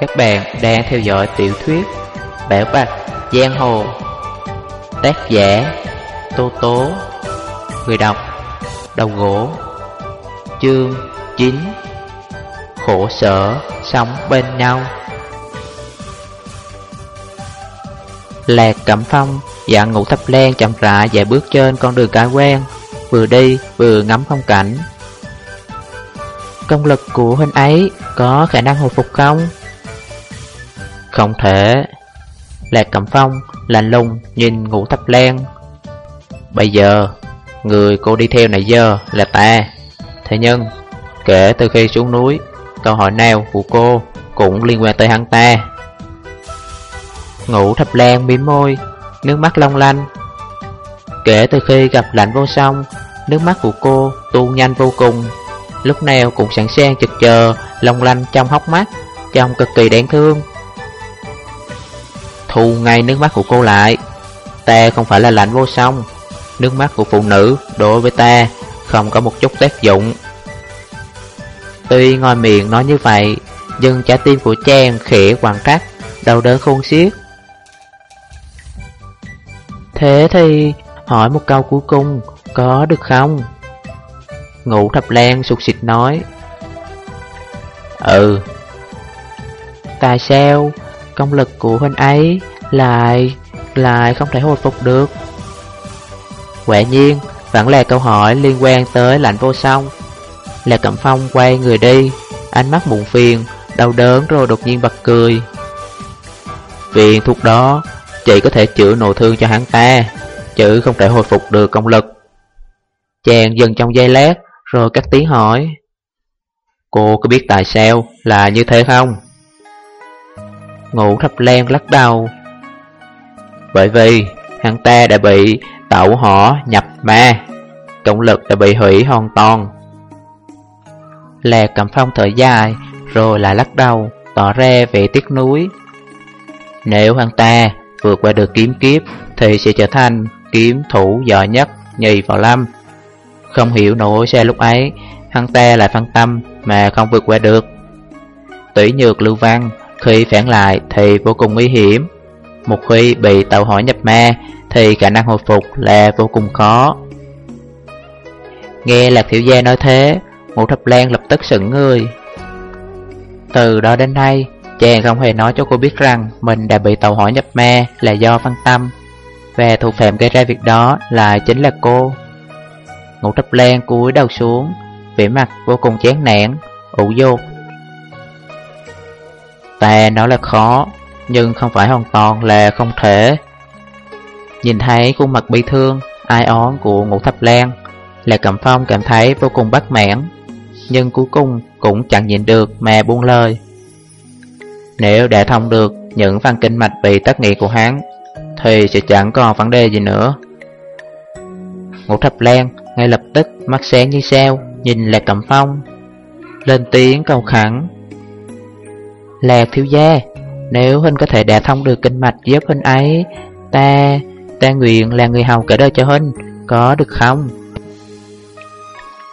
Các bạn đang theo dõi tiểu thuyết Bảo Bạch Giang Hồ. Tác giả Tô Tố. Người đọc Đầu gỗ Chương 9 Khổ sở sống bên nhau. Lạc Cẩm Phong dạng ngủ thấp len chậm rãi chạy bước trên con đường cái quen, Vừa đi vừa ngắm phong cảnh. Công lực của huynh ấy có khả năng hồi phục không? Không thể. Lạc Cẩm Phong lạnh lùng nhìn ngủ thập len Bây giờ, Người cô đi theo này giờ là ta. Thế nhưng, Kể từ khi xuống núi, Câu hỏi nào của cô Cũng liên quan tới hắn ta. Ngủ thập len mím môi, Nước mắt long lanh. Kể từ khi gặp lạnh vô song, Nước mắt của cô tuôn nhanh vô cùng. Lúc nào cũng sẵn sàng trực chờ, Long lanh trong hốc mắt Trông cực kỳ đáng thương. Thu ngay nước mắt của cô lại. Ta không phải là lạnh vô song. Nước mắt của phụ nữ đối với ta Không có một chút tác dụng. Tuy ngoài miệng nói như vậy, Nhưng trái tim của Trang khẽ quằn trách Đau đớn khôn xiết. Thế thì, hỏi một câu cuối cùng, Có được không? Ngủ thập lan sụt xịt nói Ừ. Tại sao? Công lực của huynh ấy lại lại không thể hồi phục được? Quả nhiên, vẫn là câu hỏi liên quan tới lạnh vô song. Là Cẩm Phong quay người đi, ánh mắt muộn phiền, đau đớn rồi đột nhiên bật cười. Viện thuốc đó chỉ có thể chữa nội thương cho hắn ta, chứ không thể hồi phục được công lực. Chàng dừng trong giây lát, rồi cắt tiếng hỏi. Cô có biết tại sao là như thế không? Ngủ thập len lắc đầu. Bởi vì hắn ta đã bị tẩu họ nhập ma, công lực đã bị hủy hoàn toàn. lè cầm phong thở dài, rồi lại lắc đầu, tỏ ra vẻ tiếc núi. Nếu hắn ta vượt qua được kiếm kiếp, thì sẽ trở thành kiếm thủ giỏi nhất nhì vào lâm. Không hiểu nổi sao lúc ấy, hắn ta lại phân tâm mà không vượt qua được. Tủy nhược lưu văn, khi phản lại thì vô cùng nguy hiểm. Một khi bị tàu hỏa nhập ma thì khả năng hồi phục là vô cùng khó. Nghe Lạc Thiểu Gia nói thế, Ngũ Thập Lan lập tức sững người. Từ đó đến nay, chàng không hề nói cho cô biết rằng mình đã bị tàu hỏa nhập ma là do phân tâm, và thủ phạm gây ra việc đó là chính là cô. Ngũ Thập Lan cúi đầu xuống, vẻ mặt vô cùng chán nản, ủ dột. Ta nói là khó, nhưng không phải hoàn toàn là không thể. Nhìn thấy khuôn mặt bi thương, ai ón của Ngũ Thập Lan, là Cẩm Phong cảm thấy vô cùng bất mãn, nhưng cuối cùng cũng chẳng nhịn được mà buông lời. Nếu đã thông được những văn kinh mạch bị tất nghị của hắn, thì sẽ chẳng còn vấn đề gì nữa. Ngũ Thập Lan ngay lập tức mắt sáng như sao, nhìn Lạc Cẩm Phong, lên tiếng cầu khẳng. Lạc thiếu gia, nếu Huynh có thể đả thông được kinh mạch giúp Huynh ấy, ta, ta nguyện là người hầu cả đời cho Huynh, có được không?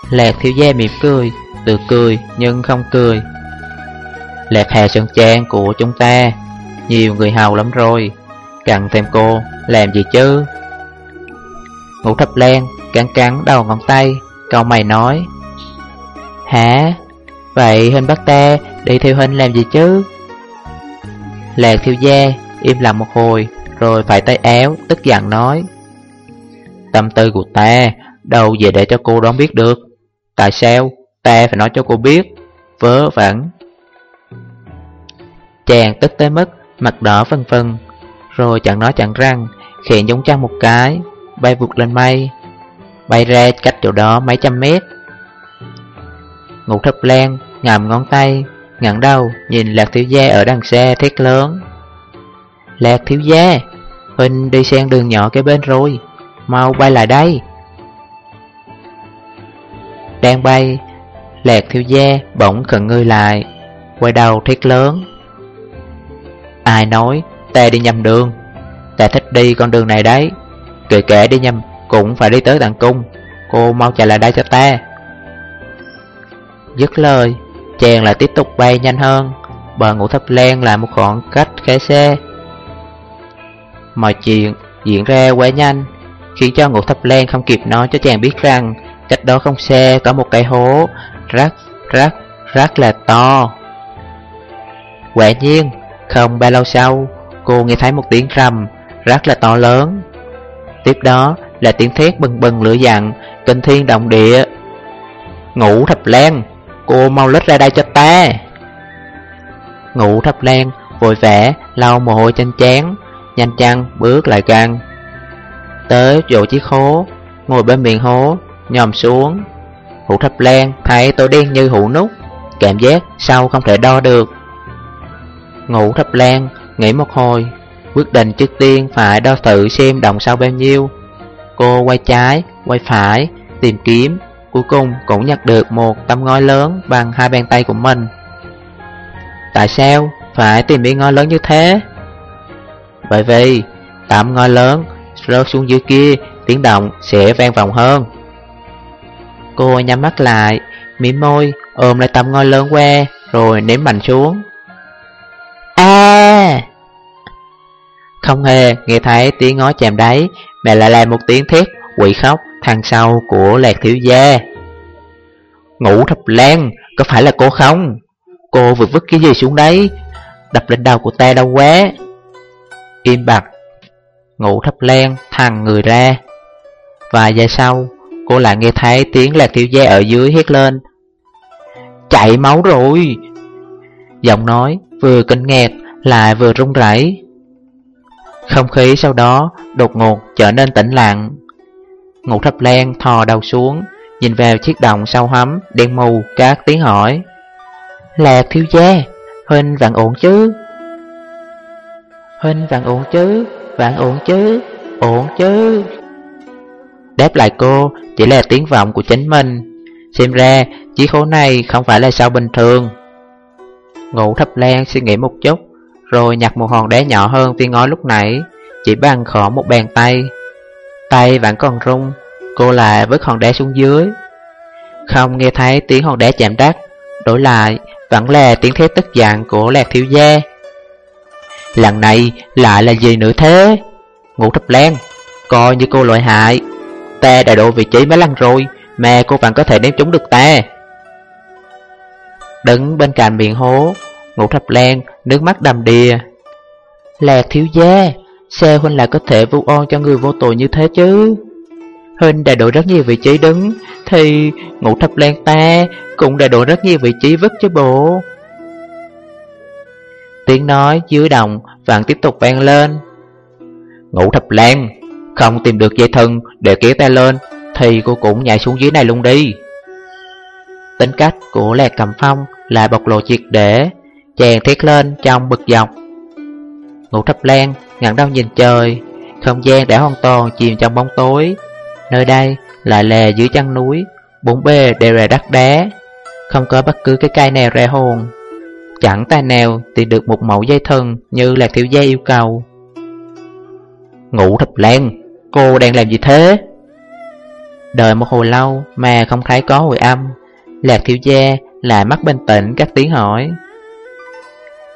Lạc thiếu gia mỉm cười, tự cười nhưng không cười. Lạc Hà Sơn Trang của chúng ta, nhiều người hầu lắm rồi, cần thêm cô, làm gì chứ? Ngũ thập lan, cắn cắn đầu ngón tay, cậu mày nói. Hả? Vậy Huynh bắt ta đi theo Huynh làm gì chứ? Lạc thiêu gia im lặng một hồi, Rồi phải tay áo, tức giận nói. Tâm tư của ta, Đâu về để cho cô đoán biết được? Tại sao ta phải nói cho cô biết? Vớ vẩn. Chàng tức tới mức Mặt đỏ phân phân Rồi chẳng nói chẳng răng, Khẽ giống chăng một cái, Bay vụt lên mây. Bay ra cách chỗ đó mấy trăm mét. Ngục thập lan ngầm ngón tay ngẩng đầu, nhìn Lạc Thiếu Gia ở đằng xa thét lớn. Lạc Thiếu Gia, Huynh đi sang đường nhỏ cái bên rồi, Mau bay lại đây. Đang bay, Lạc Thiếu Gia bỗng khẩn người lại, Quay đầu thét lớn. Ai nói, ta đi nhầm đường, Ta thích đi con đường này đấy, Kể kể đi nhầm cũng phải đi tới tận cung, Cô mau chạy lại đây cho ta. Dứt lời Chàng lại tiếp tục bay nhanh hơn bờ ngũ thập len là một khoảng cách khá xe. Mọi chuyện diễn ra quá nhanh, khiến cho ngũ thập len không kịp nói cho chàng biết rằng cách đó không xe có một cái hố rất rất rất là to. Quả nhiên, không bao lâu sau, cô nghe thấy một tiếng rầm rất là to lớn. Tiếp đó là tiếng thét bừng bừng lửa dặn, kinh thiên động địa. Ngũ thập len cô mau lết ra đây cho ta. Ngủ thập len vội vẽ lau mồ hôi trên chán, nhanh chăng bước lại gần. Tới chỗ chiếc hố, ngồi bên miệng hố, nhòm xuống. Hũ thập len thấy tôi đen như hũ nút, cảm giác sâu không thể đo được. ngủ thập len nghĩ một hồi, quyết định trước tiên phải đo thử xem đồng sâu bao nhiêu. Cô quay trái, quay phải, tìm kiếm, cuối cùng cũng nhặt được một tấm ngói lớn bằng hai bàn tay của mình. Tại sao phải tìm miếng ngói lớn như thế? Bởi vì tấm ngói lớn rớt xuống dưới kia, tiếng động sẽ vang vọng hơn. Cô nhắm mắt lại, mỉm môi, ôm lại tấm ngói lớn que, rồi ném mạnh xuống. A! Không hề nghe thấy tiếng ngói chạm đáy, mẹ lại làm một tiếng thét quỷ khóc thằng sau của lạc thiếu gia. Ngủ thập lan, có phải là cô không? Cô vừa vứt cái gì xuống đấy? Đập lên đầu của ta đau quá. Im bặt, ngủ thập lan thằng người ra. Và giây sau, cô lại nghe thấy tiếng lạc thiếu gia ở dưới hét lên. Chạy máu rồi! Giọng nói vừa kinh ngạc lại vừa run rẩy. Không khí sau đó đột ngột trở nên tĩnh lặng. Ngũ thập len thò đầu xuống, nhìn vào chiếc đồng sau hấm, đen mù, các tiếng hỏi. Lạc thiếu gia, Huynh vạn ổn chứ? Huynh vạn ổn chứ, vạn ổn chứ, ổn chứ. Đáp lại cô chỉ là tiếng vọng của chính mình. Xem ra chiếc khố này không phải là sao bình thường. Ngủ thập lan suy nghĩ một chút, rồi nhặt một hòn đá nhỏ hơn viên ngói lúc nãy, chỉ bằng khỏ một bàn tay. Tay vẫn còn rung, cô lại với hòn đá xuống dưới. Không nghe thấy tiếng hòn đá chạm đất, đổi lại vẫn là tiếng thét tức giận của lạc thiếu gia. Lần này lại là gì nữa thế? Ngũ thập len coi như cô loại hại. Ta đã đổ vị trí mấy lần rồi, mà cô vẫn có thể ném trúng được ta. Đứng bên cạnh miệng hố, ngũ thập len nước mắt đầm đìa. Lạc thiếu gia, xe huynh lại có thể vu oan cho người vô tội như thế chứ? Huynh đã đổi rất nhiều vị trí đứng, thì ngũ thập lan ta cũng đã đổi rất nhiều vị trí vứt cho bộ. Tiếng nói dưới đồng vàng tiếp tục vang lên. Ngũ thập lan, không tìm được dây thần để kéo ta lên, thì cô cũng nhảy xuống dưới này luôn đi. Tính cách của Lạc Cầm Phong là bộc lộ triệt để, chàng thiết lên trong bực dọc. Ngũ thập lan ngẩng đầu nhìn trời, không gian đã hoàn toàn chìm trong bóng tối. Nơi đây lại là dưới chân núi, bốn bề đều là đất đá, không có bất cứ cái cây nào ra hồn. Chẳng tài nào tìm được một mẫu dây thần như là thiếu gia yêu cầu. Ngủ thập lan, cô đang làm gì thế? Đợi một hồi lâu mà không thấy có hồi âm, Lạc thiếu gia lại mắt bình tĩnh các tiếng hỏi.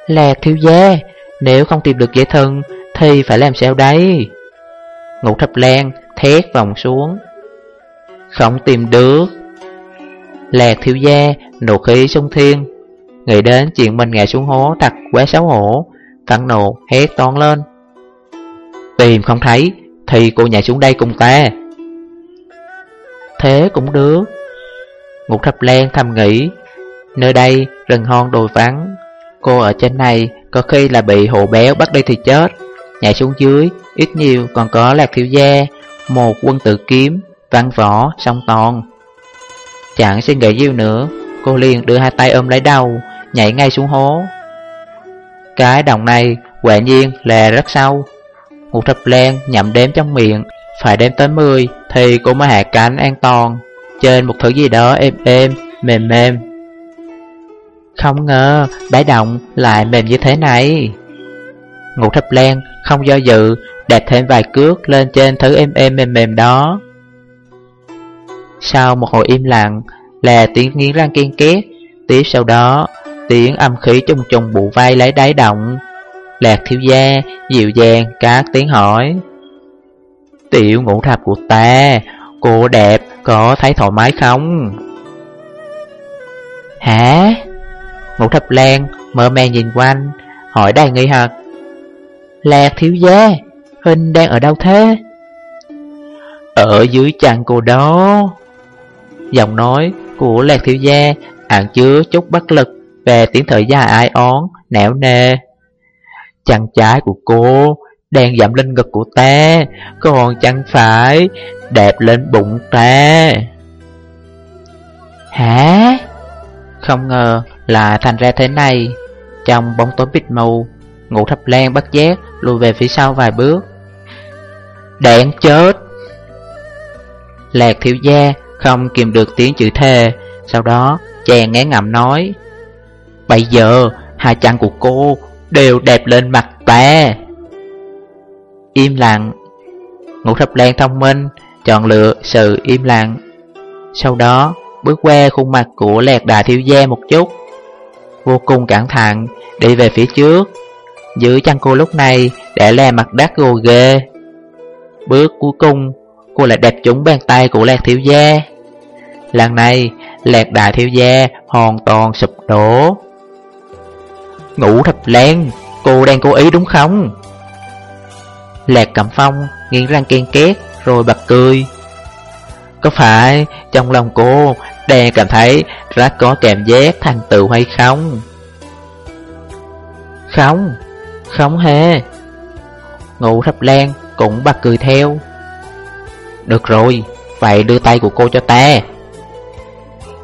Lạc thiếu gia, nếu không tìm được dây thân thì phải làm sao đây? Ngũ thập lan thét vòng xuống. Không tìm được. Lạc thiếu gia, nộ khí sung thiên. Nghĩ đến chuyện mình ngã xuống hố thật quá xấu hổ, Phản nộ hét toán lên. Tìm không thấy, thì cô nhảy xuống đây cùng ta. Thế cũng được. Ngục thập lan thầm nghĩ, nơi đây rừng hon đồi vắng. Cô ở trên này có khi là bị hồ béo bắt đi thì chết. Nhảy xuống dưới, ít nhiều còn có lạc thiếu gia, một quân tử kiếm, văn võ, song toàn. Chẳng suy nghĩ nhiều nữa, cô liền đưa hai tay ôm lấy đầu, nhảy ngay xuống hố. Cái đồng này quả nhiên là rất sâu. Ngục thập len nhậm đếm trong miệng, phải đếm tới 10 thì cô mới hạ cánh an toàn, trên một thứ gì đó êm êm, mềm mềm. Không ngờ bãi động lại mềm như thế này. Ngũ thập lan không do dự, đạp thêm vài cước lên trên thứ êm êm mềm mềm đó. Sau một hồi im lặng là tiếng nghiến răng kiên két Tiếp sau đó tiếng âm khí trùng trùng bụ vai lấy đáy động Lạc thiếu gia dịu dàng các tiếng hỏi Tiểu ngũ thập của ta Cô đẹp có thấy thoải mái không? Hả? Ngũ thập lan mơ màng nhìn quanh Hỏi đầy nghi hoặc Lạc thiếu gia Hình đang ở đâu thế? Ở dưới chân cô đó Giọng nói của Lạc thiếu gia ẩn chứa chút bất lực về tiếng thời gian ai ón, nẻo nề. Chân trái của cô đang giảm lên ngực của ta, còn chân phải đẹp lên bụng ta. Hả? Không ngờ là thành ra thế này. Trong bóng tối bịt mù, Ngũ thập lan bắt giác lùi về phía sau vài bước. Đáng chết! Lạc thiếu gia không kìm được tiếng chữ thề, sau đó chàng ngán ngầm nói Bây giờ hai chân của cô đều đẹp lên mặt ta Im lặng Ngũ thập lan thông minh Chọn lựa sự im lặng Sau đó bước qua khuôn mặt của Lạc đà thiếu gia một chút Vô cùng cẩn thận Đi về phía trước Giữ chân cô lúc này Để là mặt đất gồ ghê. Bước cuối cùng, Cô lại đẹp trúng bàn tay của Lạc thiếu gia. Lần này, Lạc đại thiếu gia hoàn toàn sụp đổ. Ngủ thập lan Cô đang cố ý đúng không? Lạc cẩm phong nghiến răng ken két Rồi bật cười. Có phải trong lòng cô Đang cảm thấy rất có cảm giác thành tựu hay không? Không. Không hề ngụ thập lan cũng bật cười theo Được rồi Vậy đưa tay của cô cho ta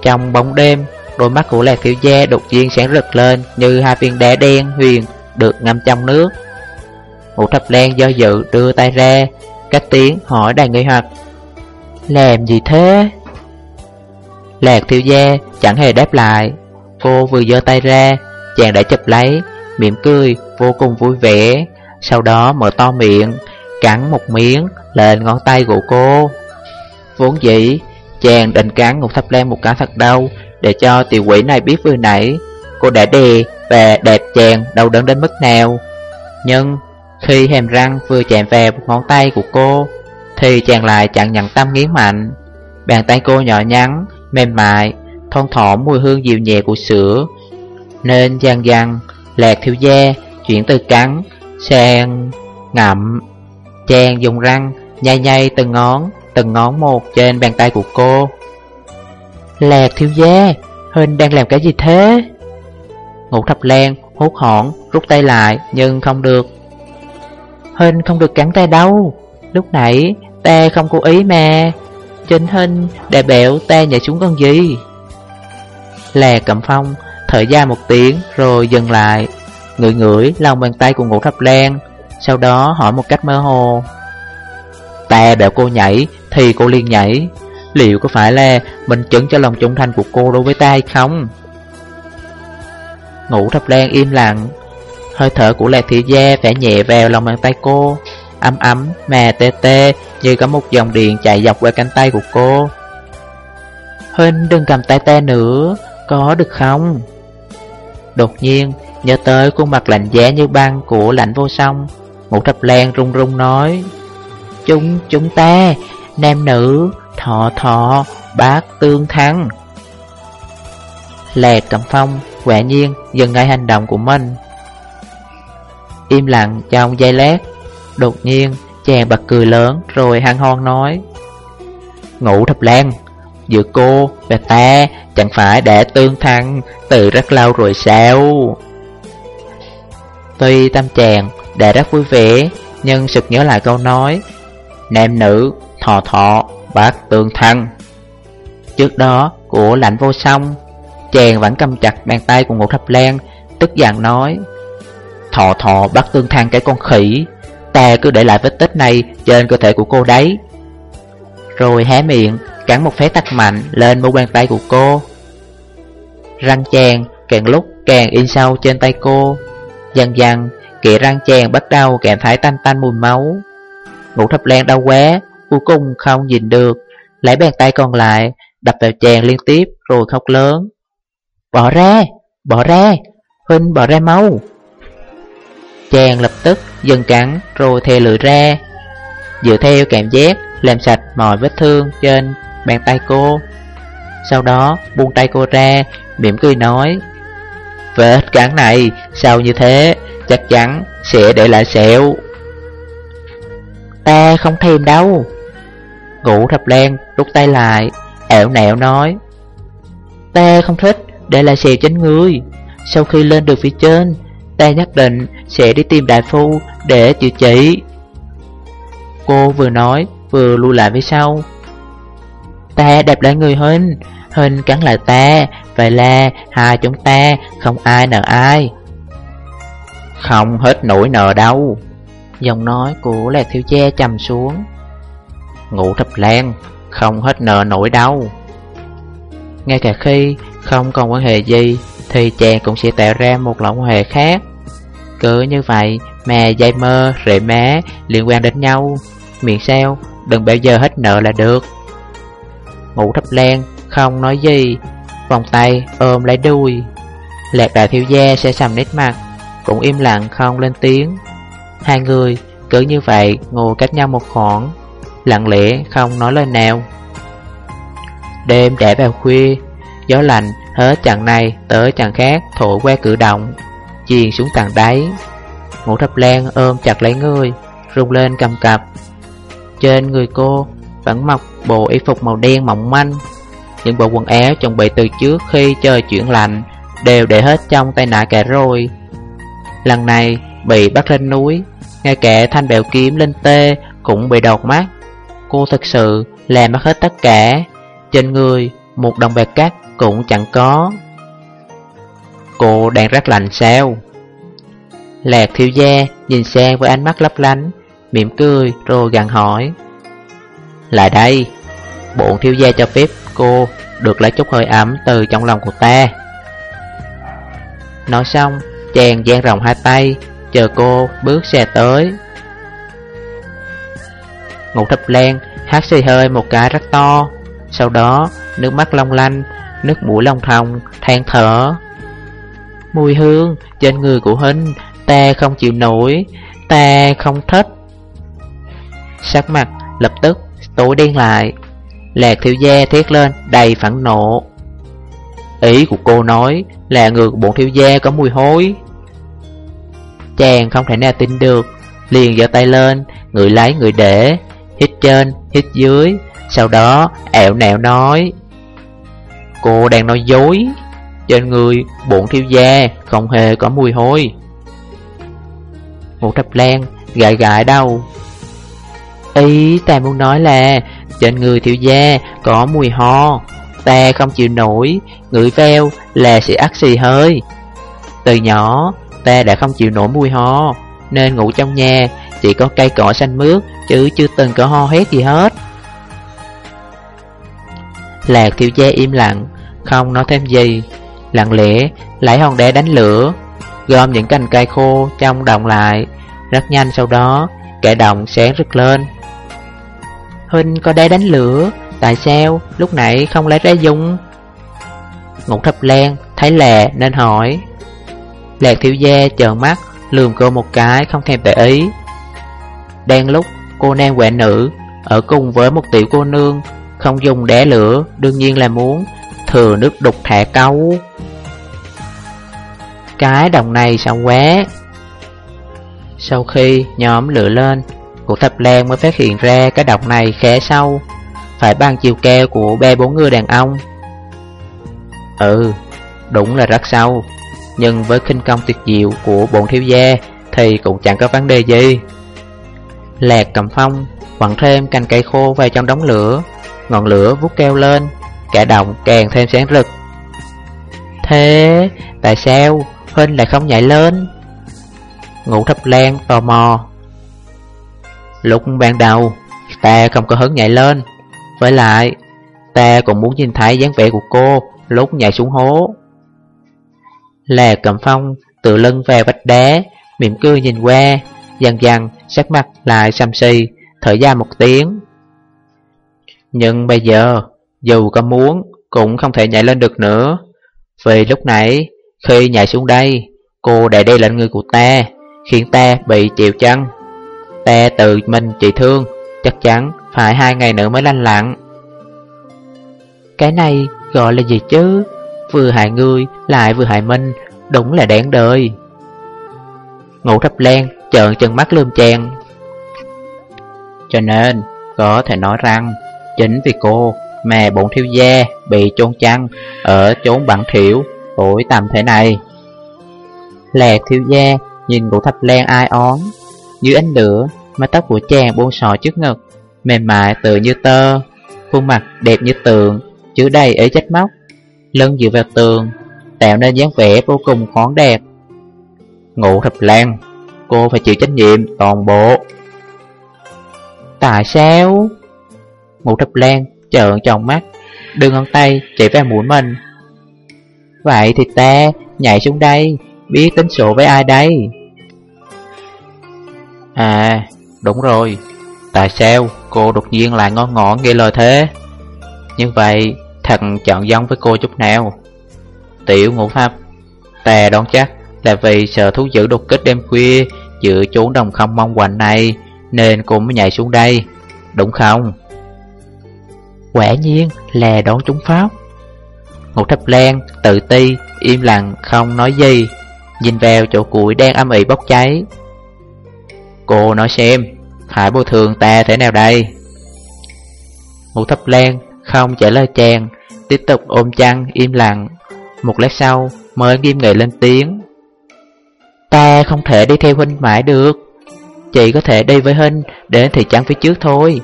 trong bóng đêm, đôi mắt của Lạc Thiếu Gia đột nhiên sáng rực lên như hai viên đá đen huyền được ngâm trong nước. ngụ thập lan do dự đưa tay ra, cách tiếng hỏi đầy nghi hoặc. Làm gì thế? Lạc Thiếu Gia chẳng hề đáp lại. Cô vừa giơ tay ra, chàng đã chụp lấy, mỉm cười, vô cùng vui vẻ. Sau đó mở to miệng, cắn một miếng lên ngón tay của cô. Vốn dĩ, Chàng định cắn Ngục Thập Lan một cái thật đau Để cho tiểu quỷ này biết vừa nãy Cô đã đè và đẹp chàng đau đớn đến mức nào Nhưng khi hàm răng vừa chạm vào một ngón tay của cô Thì chàng lại chẳng nhận tâm nghiến mạnh Bàn tay cô nhỏ nhắn, mềm mại Thon thỏm mùi hương dịu nhẹ của sữa Nên dần dần Lạc thiếu gia chuyển từ cắn sang ngậm Chàng dùng răng nhai nhai từng ngón từng ngón một trên bàn tay của cô. Lạc thiếu gia, Hình đang làm cái gì thế? Ngũ thập lan hốt hỏn rút tay lại nhưng không được. Hình không được cắn tay đâu. Lúc nãy ta không cố ý mà. Chính Hình đã bẹo ta nhảy xuống con gì? Lè cầm phong thở ra một tiếng rồi dừng lại. Ngửi ngửi lòng bàn tay của ngũ thập len Sau đó hỏi một cách mơ hồ. Ta bảo cô nhảy Thì cô liền nhảy. Liệu có phải là mình chứng cho lòng trung thành của cô đối với ta hay không? Ngủ thập len im lặng. Hơi thở của lạc thị gia vẽ nhẹ vào lòng bàn tay cô, Ấm ấm mà tê tê Như có một dòng điện chạy dọc qua cánh tay của cô. Huynh đừng cầm tay ta nữa, Có được không? Đột nhiên nhớ tới khuôn mặt lạnh giá như băng của lạnh vô song Ngũ thập lan run run nói Chúng chúng ta, nam nữ, thọ thọ, bác tương thắng. Lẹt cầm phong, quả nhiên dừng ngay hành động của mình. Im lặng trong giây lát, đột nhiên chàng bật cười lớn rồi hăng hon nói. ngũ thập lan, giữa cô và ta chẳng phải đã tương thăng từ rất lâu rồi sao? Tuy tâm chàng đã rất vui vẻ, nhưng sực nhớ lại câu nói nam nữ, thọ thọ, bác tương thân. Trước đó, của lạnh vô song, chàng vẫn cầm chặt bàn tay của Ngũ Thập Lan, tức giận nói Thọ thọ bắt tương thân cái con khỉ, ta cứ để lại vết tích này trên cơ thể của cô đấy. Rồi hé miệng, cắn một phép tắc mạnh lên mu bàn tay của cô. Răng chàng càng lúc càng in sâu trên tay cô. Dần dần, kỹ răng chàng bắt đầu cảm thấy tanh tanh mùi máu. Ngũ thập lan đau quá Cuối cùng không nhìn được Lấy bàn tay còn lại Đập vào chàng liên tiếp rồi khóc lớn Bỏ ra, Bỏ ra, Huynh bỏ ra mau Chàng lập tức dần cắn rồi thè lưỡi ra Dựa theo cảm giác làm sạch mọi vết thương trên bàn tay cô. Sau đó buông tay cô ra, mỉm cười nói Vết cắn này sao như thế? Chắc chắn sẽ để lại sẹo. Ta không thèm đâu. Ngủ thập len rút tay lại ẻo nẹo nói Ta không thích để lại sẹo trên người. Sau khi lên được phía trên Ta nhất định sẽ đi tìm đại phu để chữa trị. Cô vừa nói vừa lui lại phía sau. Ta đẹp lại người Huynh Huynh cắn lại ta Vậy là hai chúng ta không ai nợ ai. Không hết nổi nợ đâu. Giọng nói của Lạc Thiếu Che trầm xuống. Ngủ thập lan Không hết nợ nổi đâu. Ngay cả khi không còn quan hệ gì Thì chàng cũng sẽ tạo ra một loại quan hệ khác. Cứ như vậy mà dây mơ, rễ má liên quan đến nhau. Miệng sao, đừng bao giờ hết nợ là được Ngủ thập lan, không nói gì. Vòng tay ôm lấy đuôi Lạc đại thiếu gia sẽ sầm nét mặt Cũng im lặng không lên tiếng. Hai người cứ như vậy ngồi cách nhau một khoảng Lặng lẽ không nói lời nào. Đêm đã vào khuya Gió lạnh hết chặng này tới chặng khác thổi qua cử động Chiền xuống tầng đáy. Ngũ thập lan ôm chặt lấy người Rung lên cầm cập. Trên người cô vẫn mọc bộ y phục màu đen mỏng manh. Những bộ quần áo chuẩn bị từ trước khi trời chuyển lạnh Đều để hết trong tay nạ cả rồi. Lần này bị bắt lên núi, ngay cả thanh bèo kiếm lên tê cũng bị đột mắt. Cô thực sự làm mất hết tất cả. Trên người, một đồng bạc cát cũng chẳng có. Cô đang rất lạnh sao? Lạc thiếu gia nhìn sang với ánh mắt lấp lánh, Mỉm cười rồi gằn hỏi. Lại đây. Bộn thiếu gia cho phép cô được lấy chút hơi ấm từ trong lòng của ta. Nói xong, chàng dang rộng hai tay, Chờ cô bước xe tới. Ngũ thập len hát xì hơi một cái rất to, Sau đó nước mắt long lanh, Nước mũi long thòng than thở. Mùi hương trên người của Hinh Ta không chịu nổi, Ta không thích. Sắc mặt lập tức tối đen lại. Lạc thiếu gia thiết lên đầy phẫn nộ. Ý của cô nói là người của bọn thiếu gia có mùi hối Chàng không thể nào tin được Liền giơ tay lên Người lấy người để Hít trên, hít dưới Sau đó ẹo nẹo nói Cô đang nói dối Trên người bọn thiếu da Không hề có mùi hôi. Một thập lan gãi gãi đâu Ý ta muốn nói là trên người thiếu gia có mùi ho. Ta không chịu nổi, Ngửi veo là sẽ ắt xì hơi. Từ nhỏ ta đã không chịu nổi mùi ho, Nên ngủ trong nhà Chỉ có cây cỏ xanh mướt Chứ chưa từng có ho hét gì hết. Lạc thiếu gia im lặng, Không nói thêm gì. Lặng lẽ, lấy hòn đá đánh lửa, Gom những cành cây khô trong đồng lại, Rất nhanh sau đó Cả đồng sáng rực lên. Huynh, có đá đánh lửa. Tại sao? Lúc nãy không lấy ra dùng. Ngũ thập len thấy lè nên hỏi. Lạc thiếu gia trợn mắt, Lườm cô một cái, không thèm để ý. Đang lúc cô nàng quẹ nữ, Ở cùng với một tiểu cô nương, Không dùng đá lửa, Đương nhiên là muốn Thừa nước đục thả câu Cái đồng này sao quá? Sau khi nhóm lửa lên Cụ thập lan mới phát hiện ra Cái độc này khá sâu, Phải bằng chiều keo của ba bốn người đàn ông. Ừ Đúng là rất sâu, nhưng với khinh công tuyệt diệu của bọn thiếu gia Thì cũng chẳng có vấn đề gì. Lạc cầm phong Quặng thêm cành cây khô vào trong đống lửa, Ngọn lửa vút keo lên Cả đồng càng thêm sáng rực. Thế, tại sao Huynh lại không nhảy lên? Ngũ thập lan tò mò Lúc ban đầu Ta không có hứng nhảy lên Với lại Ta còn muốn nhìn thấy dáng vẻ của cô Lúc nhảy xuống hố Lè cầm Phong tự lưng về vách đá, mỉm cười nhìn qua, dần dần sắc mặt lại xăm xì, thở ra một tiếng. Nhưng bây giờ, dù có muốn, cũng không thể nhảy lên được nữa. Vì lúc nãy, Khi nhảy xuống đây Cô đã đây lệnh người của ta Khiến ta bị chịu chân tè tự mình trị thương, Chắc chắn phải hai ngày nữa mới lành lặng. Cái này gọi là gì chứ? Vừa hại người lại vừa hại mình, Đúng là đáng đời. Ngủ thấp len trợn chân mắt lươm chen Cho nên, có thể nói rằng, Chính vì cô mà bụng thiếu gia bị chôn chăn Ở chốn bằng thiểu tuổi tầm thế này. Lạc thiếu gia nhìn ngủ thập len ai ón như ánh lửa mái tóc của chàng buông sò trước ngực, Mềm mại tự như tơ, Khuôn mặt đẹp như tượng, Chứa đầy ấy trách móc. Lưng dựa vào tường, Tạo nên dáng vẻ vô cùng khoáng đẹp. Ngủ thập lan Cô phải chịu trách nhiệm toàn bộ. Tại sao? Ngủ thập lan trợn tròn mắt, Đưa ngón tay chỉ vào mũi mình. Vậy thì ta nhảy xuống đây, Biết tính sổ với ai đây? À đúng rồi. Tại sao cô đột nhiên lại ngon ngỏ nghe lời thế? Như vậy thằng chọn giống với cô chút nào? Tiểu ngũ pháp tè đoán chắc là vì sợ thú dữ đột kích đêm khuya Giữa chốn đồng không mong quạnh này Nên cô mới nhảy xuống đây. Đúng không? Quả nhiên là đón trúng pháp. Ngục thấp len, tự ti Im lặng không nói gì Nhìn vào chỗ củi đang âm ỉ bốc cháy. Cô nói xem Phải bồi thường ta thế nào đây? Ngũ thấp lan không trả lời chàng Tiếp tục ôm chăn im lặng. Một lát sau mới nghiêm nghị lên tiếng. Ta không thể đi theo huynh mãi được. Chỉ có thể đi với huynh đến thị trấn phía trước thôi.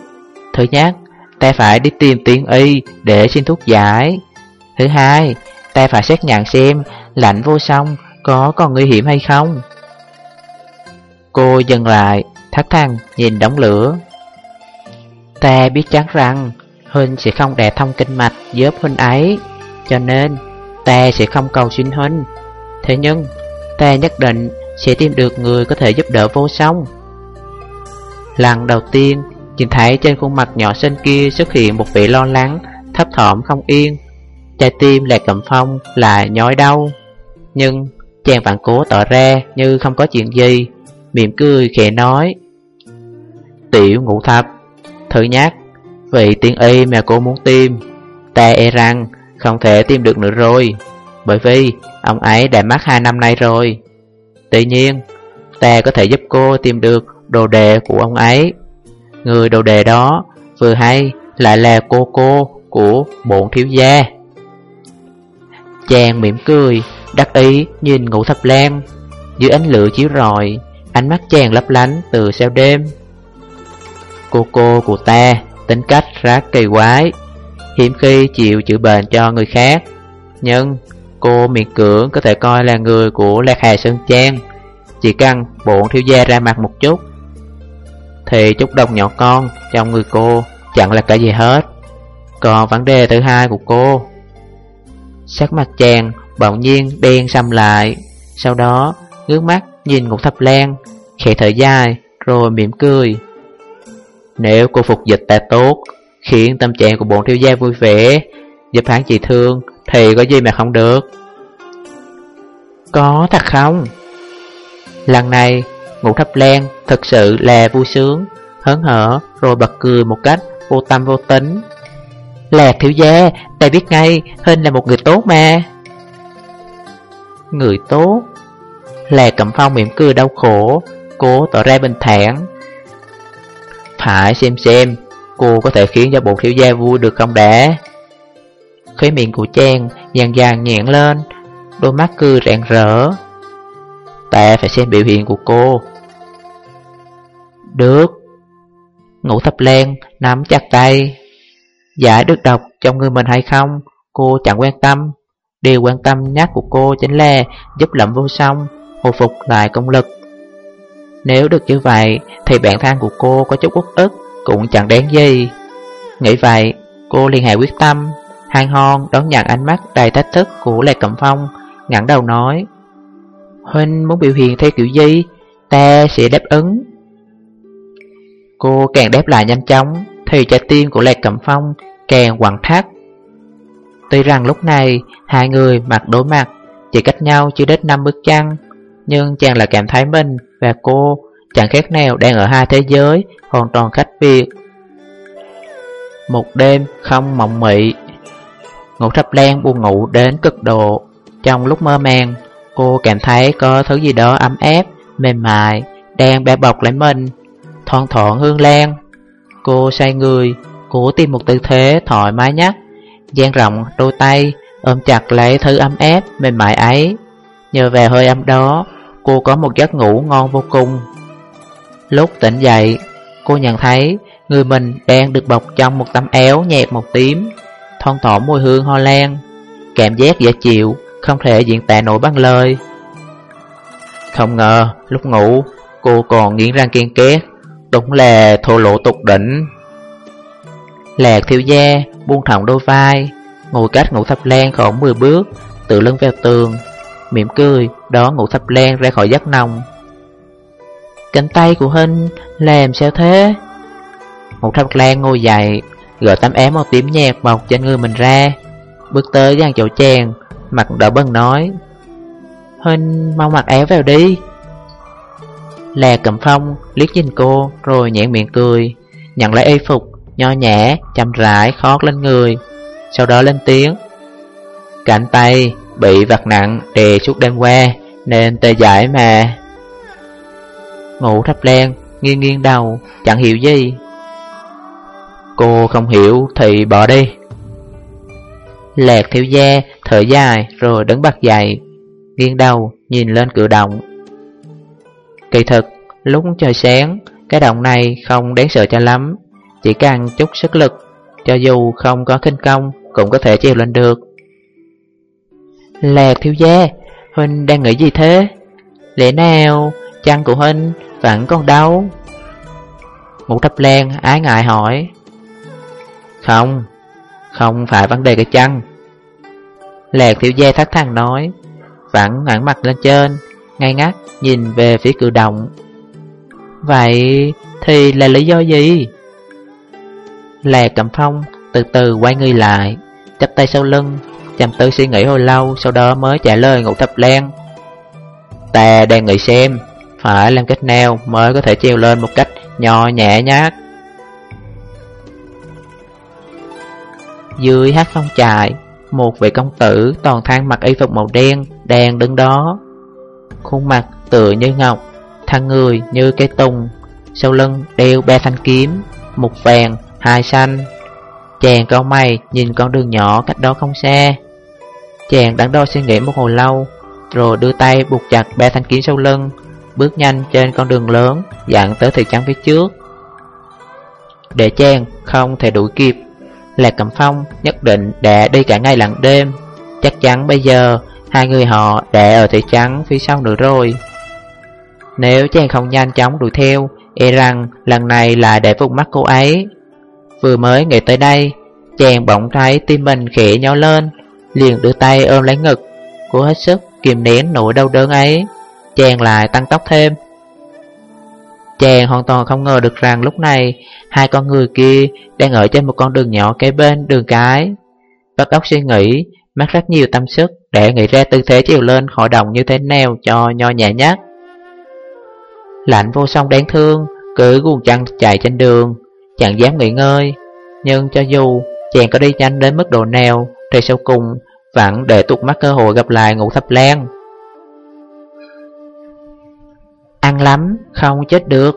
Thứ nhất, ta phải đi tìm tiên y để xin thuốc giải. Thứ hai, ta phải xét nhận xem lạnh vô song có còn nguy hiểm hay không. Cô dừng lại, thắt thăng nhìn đống lửa. Ta biết chắn rằng Huynh sẽ không đè thông kinh mạch giúp Huynh ấy Cho nên ta sẽ không cầu xin Huynh Thế nhưng ta nhất định sẽ tìm được người có thể giúp đỡ vô song. Lần đầu tiên Nhìn thấy trên khuôn mặt nhỏ xinh kia xuất hiện một vẻ lo lắng Thấp thỏm không yên. Trái tim lại cầm phong lại nhói đau. Nhưng chàng vạn cố tỏ ra như không có chuyện gì. Mỉm cười khẽ nói. Tiểu ngũ thập Thứ nhắc Vị tiên y mà cô muốn tìm Ta e rằng không thể tìm được nữa rồi Bởi vì ông ấy đã mất hai năm nay rồi. Tuy nhiên Ta có thể giúp cô tìm được đồ đề của ông ấy. Người đồ đề đó vừa hay lại là cô cô của bổn thiếu gia. Chàng mỉm cười, đắc ý nhìn ngũ thập lan Dưới ánh lửa chiếu rọi, ánh mắt chàng lấp lánh từ sao đêm. Cô cô của ta, tính cách rác kỳ quái, Hiếm khi chịu chữa bệnh cho người khác. Nhưng cô miệng cưỡng có thể coi là người của Lạc Hà Sơn Trang, Chỉ cần bổn thiếu gia ra mặt một chút. Thì chút đồng nhỏ con trong người cô chẳng là cái gì hết. Còn vấn đề thứ hai của cô, Sắc mặt chàng bỗng nhiên đen xăm lại, Sau đó ngước mắt nhìn Ngục Thập Lan Khẽ thở dài rồi mỉm cười. Nếu cô phục dịch ta tốt Khiến tâm trạng của bọn thiếu gia vui vẻ Giúp hắn chị thương Thì có gì mà không được. Có thật không? Lần này Ngũ Thập Lan thật sự là vui sướng Hớn hở rồi bật cười một cách vô tâm vô tính. Là thiếu gia, ta biết ngay, Hình là một người tốt mà. Người tốt? Lè Cẩm Phong mỉm cười đau khổ, Cố tỏ ra bình thản. Phải xem xem, Cô có thể khiến cho bộ thiếu gia vui được không đã? Khế miệng của Trang dần dần nhẹn lên, Đôi mắt cười rạng rỡ. Ta phải xem biểu hiện của cô. Được. Ngủ thập len nắm chặt tay. Giải được độc trong người mình hay không, Cô chẳng quan tâm. Điều quan tâm nhất của cô chính là Giúp lậm vô song. Hồi phục lại công lực. Nếu được như vậy, Thì bản thân của cô có chút uất ức, Cũng chẳng đáng gì. Nghĩ vậy, cô liền hệ quyết tâm, Hang hon đón nhận ánh mắt đầy thách thức của Lê Cẩm Phong, ngẩng đầu nói, Huynh muốn biểu hiện theo kiểu gì? Ta sẽ đáp ứng. Cô càng đáp lại nhanh chóng, Thì trái tim của Lê Cẩm Phong càng quặn thắt. Tuy rằng lúc này hai người mặt đối mặt, chỉ cách nhau chưa đến năm bước chân nhưng chàng lại cảm thấy mình và cô chẳng khác nào đang ở hai thế giới hoàn toàn khác biệt. Một đêm không mộng mị Ngủ thập lan buồn ngủ đến cực độ. Trong lúc mơ màng Cô cảm thấy có thứ gì đó ấm áp, mềm mại Đang bao bọc lấy mình. Thoang thoảng hương lan Cô xoay người Cố tìm một tư thế thoải mái nhất. Dang rộng đôi tay Ôm chặt lấy thứ ấm áp mềm mại ấy. Nhờ về hơi ấm đó, Cô có một giấc ngủ ngon vô cùng. Lúc tỉnh dậy, Cô nhận thấy người mình đang được bọc trong một tấm éo nhạt màu tím, Thon thỏ mùi hương hoa lan Cảm giác dễ chịu, Không thể diễn tả nổi bằng lời. Không ngờ, lúc ngủ, Cô còn nghiến răng kiên két Đúng là thô lỗ tục đỉnh. Lạc thiếu gia buông thòng đôi vai, Ngồi cách ngủ thập lan khoảng 10 bước, Tự lưng vào tường mỉm cười đó ngủ thập lan ra khỏi giấc nồng. Cánh tay của Hinh làm sao thế? Ngủ thập lan ngồi dậy Gỡ tấm áo màu tím nhạt bọc trên người mình ra. Bước tới gian chỗ chàng Mặt đỏ bừng nói Hinh mau mặc áo vào đi. Là cầm phong liếc nhìn cô Rồi nhẹn miệng cười Nhận lấy y phục Nho nhã, chậm rãi, khót lên người Sau đó lên tiếng Cánh tay bị vật nặng đè suốt đêm qua Nên tê giải mà. Ngủ thấp len, nghiêng nghiêng đầu, chẳng hiểu gì. Cô không hiểu thì bỏ đi. Lạc thiếu gia thở dài rồi đứng bật dậy Nghiêng đầu nhìn lên cửa động. Kỳ thực lúc trời sáng Cái động này không đáng sợ cho lắm Chỉ cần chút sức lực Cho dù không có kinh công Cũng có thể treo lên được. Lạc thiếu gia. Huynh đang nghĩ gì thế? Lẽ nào chân của Huynh vẫn còn đau Ngũ thập lan ái ngại hỏi. Không Không phải vấn đề cái chân Lạc thiếu gia thất thằng nói, Vẫn ngẩng mặt lên trên Ngay ngắt nhìn về phía cử động. Vậy thì là lý do gì? Lạc cầm phong từ từ quay người lại, chắp tay sau lưng Chăm tư suy nghĩ hồi lâu Sau đó mới trả lời ngũ thập lan. Ta đang nghĩ xem Phải làm cách nào mới có thể treo lên một cách nhỏ nhẹ nhát Dưới hát phong trại Một vị công tử toàn thân mặc y phục màu đen Đang đứng đó. Khuôn mặt tựa như ngọc Thân người như cây tùng Sau lưng đeo ba thanh kiếm Một vàng, hai xanh. Chàng cao mày nhìn con đường nhỏ cách đó không xa. Chàng đắn đo suy nghĩ một hồi lâu, Rồi đưa tay buộc chặt ba thanh kiếm sau lưng, Bước nhanh trên con đường lớn, Dặn tới thị trấn phía trước. Để chàng không thể đuổi kịp, Lạc Cẩm Phong nhất định đã đi cả ngày lặng đêm. Chắc chắn bây giờ Hai người họ đã ở thị trấn phía sau nữa rồi. Nếu chàng không nhanh chóng đuổi theo E rằng lần này là để phục mắt cô ấy. Vừa mới nghĩ tới đây, Chàng bỗng thấy tim mình khẽ nhau lên, Liền đưa tay ôm lấy ngực, Cố hết sức kìm nén nỗi đau đớn ấy. Chàng lại tăng tốc thêm. Chàng hoàn toàn không ngờ được rằng lúc này, Hai con người kia đang ở trên một con đường nhỏ kế bên đường cái. Bắt óc suy nghĩ, Mất rất nhiều tâm sức để nghĩ ra tư thế chiều lên khỏi đồng như thế nào cho nho nhẹ nhất. Lạnh vô song đáng thương, Cứ guồn chân chạy trên đường. Chẳng dám nghỉ ngơi. Nhưng cho dù chàng có đi nhanh đến mức độ nào Thì sau cùng vẫn để tụt mắt cơ hội gặp lại ngũ thập lan. Ăn lắm, không chết được.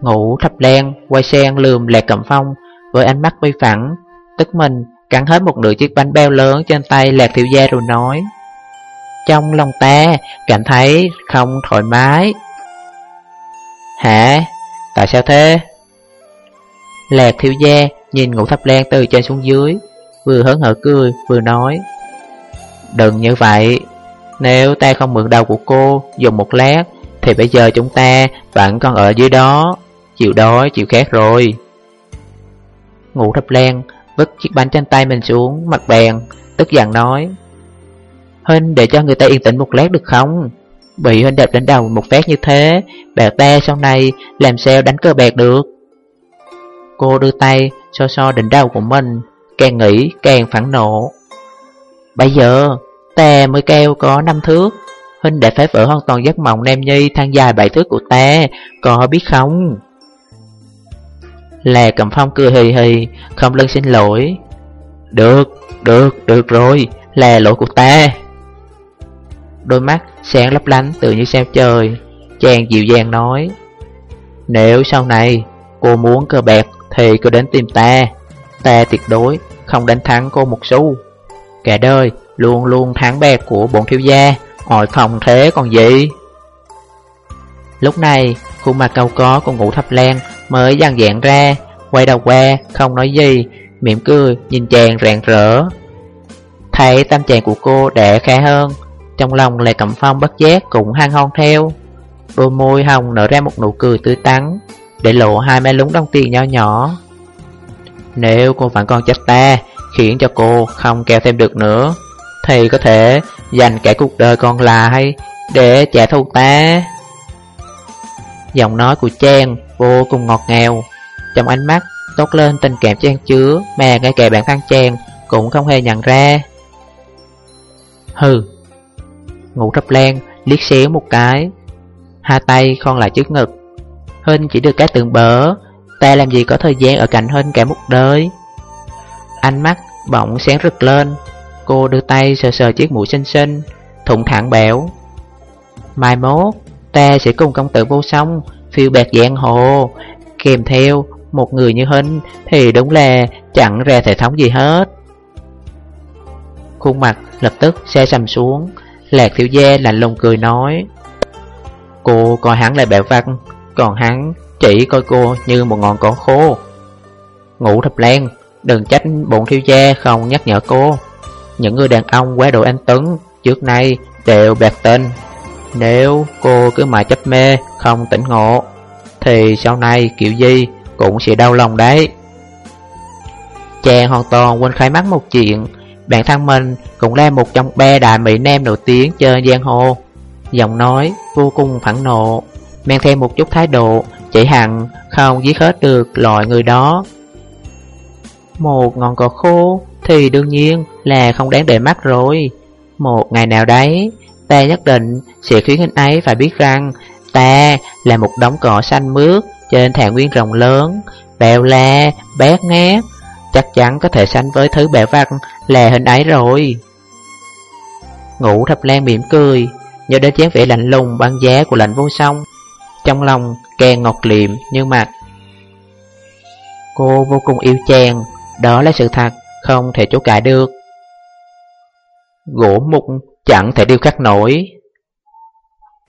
Ngũ thập lan quay sang lườm lạc cầm phong Với ánh mắt bi phẳng. Tức mình cắn hết một nửa chiếc bánh bao lớn trên tay lạc thiệu gia rồi nói Trong lòng ta cảm thấy không thoải mái. Hả? Tại sao thế? Lạc thiếu gia nhìn ngũ thập lan từ trên xuống dưới, Vừa hớn hở cười, vừa nói, Đừng như vậy. Nếu ta không mượn đầu của cô dùng một lát, Thì bây giờ chúng ta vẫn còn ở dưới đó, Chịu đói, chịu khát rồi. Ngũ thập lan vứt chiếc bánh trên tay mình xuống mặt bàn, Tức giận nói, Huynh, để cho người ta yên tĩnh một lát được không? Bị Huynh đập đến đầu một phát như thế Bạc ta sau này làm sao đánh cờ bạc được? Cô đưa tay so so đỉnh đầu của mình Càng nghĩ càng phản nộ. Bây giờ Ta mới kêu có năm thước. Huynh đã phá vỡ hoàn toàn giấc mộng Nam Nhi thang dài bảy thước của ta Có biết không? Là cầm phong cười hì hì Không lưng xin lỗi. Được, được, được rồi Là lỗi của ta. Đôi mắt sáng lấp lánh tự như sao trời Chàng dịu dàng nói. Nếu sau này cô muốn cờ bạc thì cứ đến tìm ta Ta tuyệt đối, không đánh thắng cô một xu. Cả đời, luôn luôn thắng bè của bọn thiếu gia. Hỏi phòng thế còn gì? Lúc này, khuôn mặt cao có của ngũ thập lan Mới dàn dạng ra. Quay đầu qua, không nói gì, Mỉm cười, nhìn chàng rạng rỡ. Thấy tâm trạng của cô đã khá hơn, Trong lòng lại cẩm phong bất giác cũng hăng hon theo. Đôi môi hồng nở ra một nụ cười tươi tắn. Để lộ hai mé lúng đồng tiền nhỏ nhỏ. Nếu cô vẫn còn trách ta, Khiến cho cô không kéo thêm được nữa, Thì có thể dành cả cuộc đời còn lại Để trả thù ta. Giọng nói của Trang vô cùng ngọt ngào, Trong ánh mắt tốt lên tình cảm trang chứa Mà ngay cả bản thân Trang cũng không hề nhận ra. Hừ, Ngủ thấp len liếc xéo một cái, Hai tay khoan lại trước ngực. Hinh chỉ được cái tượng bỡ, Ta làm gì có thời gian ở cạnh Hinh cả một đời. Ánh mắt bỗng sáng rực lên, Cô đưa tay sờ sờ chiếc mũi xinh xinh, Thụng thẳng bẻo Mai mốt, Ta sẽ cùng công tử vô song, Phiêu bạc giang hồ. Kèm theo một người như Hinh Thì đúng là chẳng ra thể thống gì hết. Khuôn mặt lập tức xe sầm xuống, Lạc thiếu gia lạnh lùng cười nói, Cô coi hắn là bẻo văn còn hắn chỉ coi cô như một ngọn cỏ khô. Ngủ thập len, Đừng trách bọn thiếu gia không nhắc nhở cô. Những người đàn ông quá độ anh Tuấn Trước nay đều bạc tên. Nếu cô cứ mà chấp mê, Không tỉnh ngộ, Thì sau này kiểu gì Cũng sẽ đau lòng đấy. Chàng hoàn toàn quên khai mắt một chuyện. Bạn thân mình cũng là một trong ba đại mỹ nam nổi tiếng trên giang hồ. Giọng nói vô cùng phẫn nộ. Mang thêm một chút thái độ Chỉ hẳn không giết hết được loại người đó. Một ngọn cỏ khô Thì đương nhiên là không đáng để mắt rồi. Một ngày nào đấy Ta nhất định sẽ khiến anh ấy phải biết rằng Ta là một đống cỏ xanh mướt Trên thảo nguyên rộng lớn Bèo la, bét ngát. Chắc chắn có thể sánh với thứ bẻ vặt là hình ấy rồi. Ngủ thập lan mỉm cười Nhớ đến chén vẻ lạnh lùng băng giá của lạnh vô song. Trong lòng càng ngọt liệm như mặt Cô vô cùng yêu chàng, Đó là sự thật, Không thể chối cãi được. Gỗ mục chẳng thể điêu khắc nổi.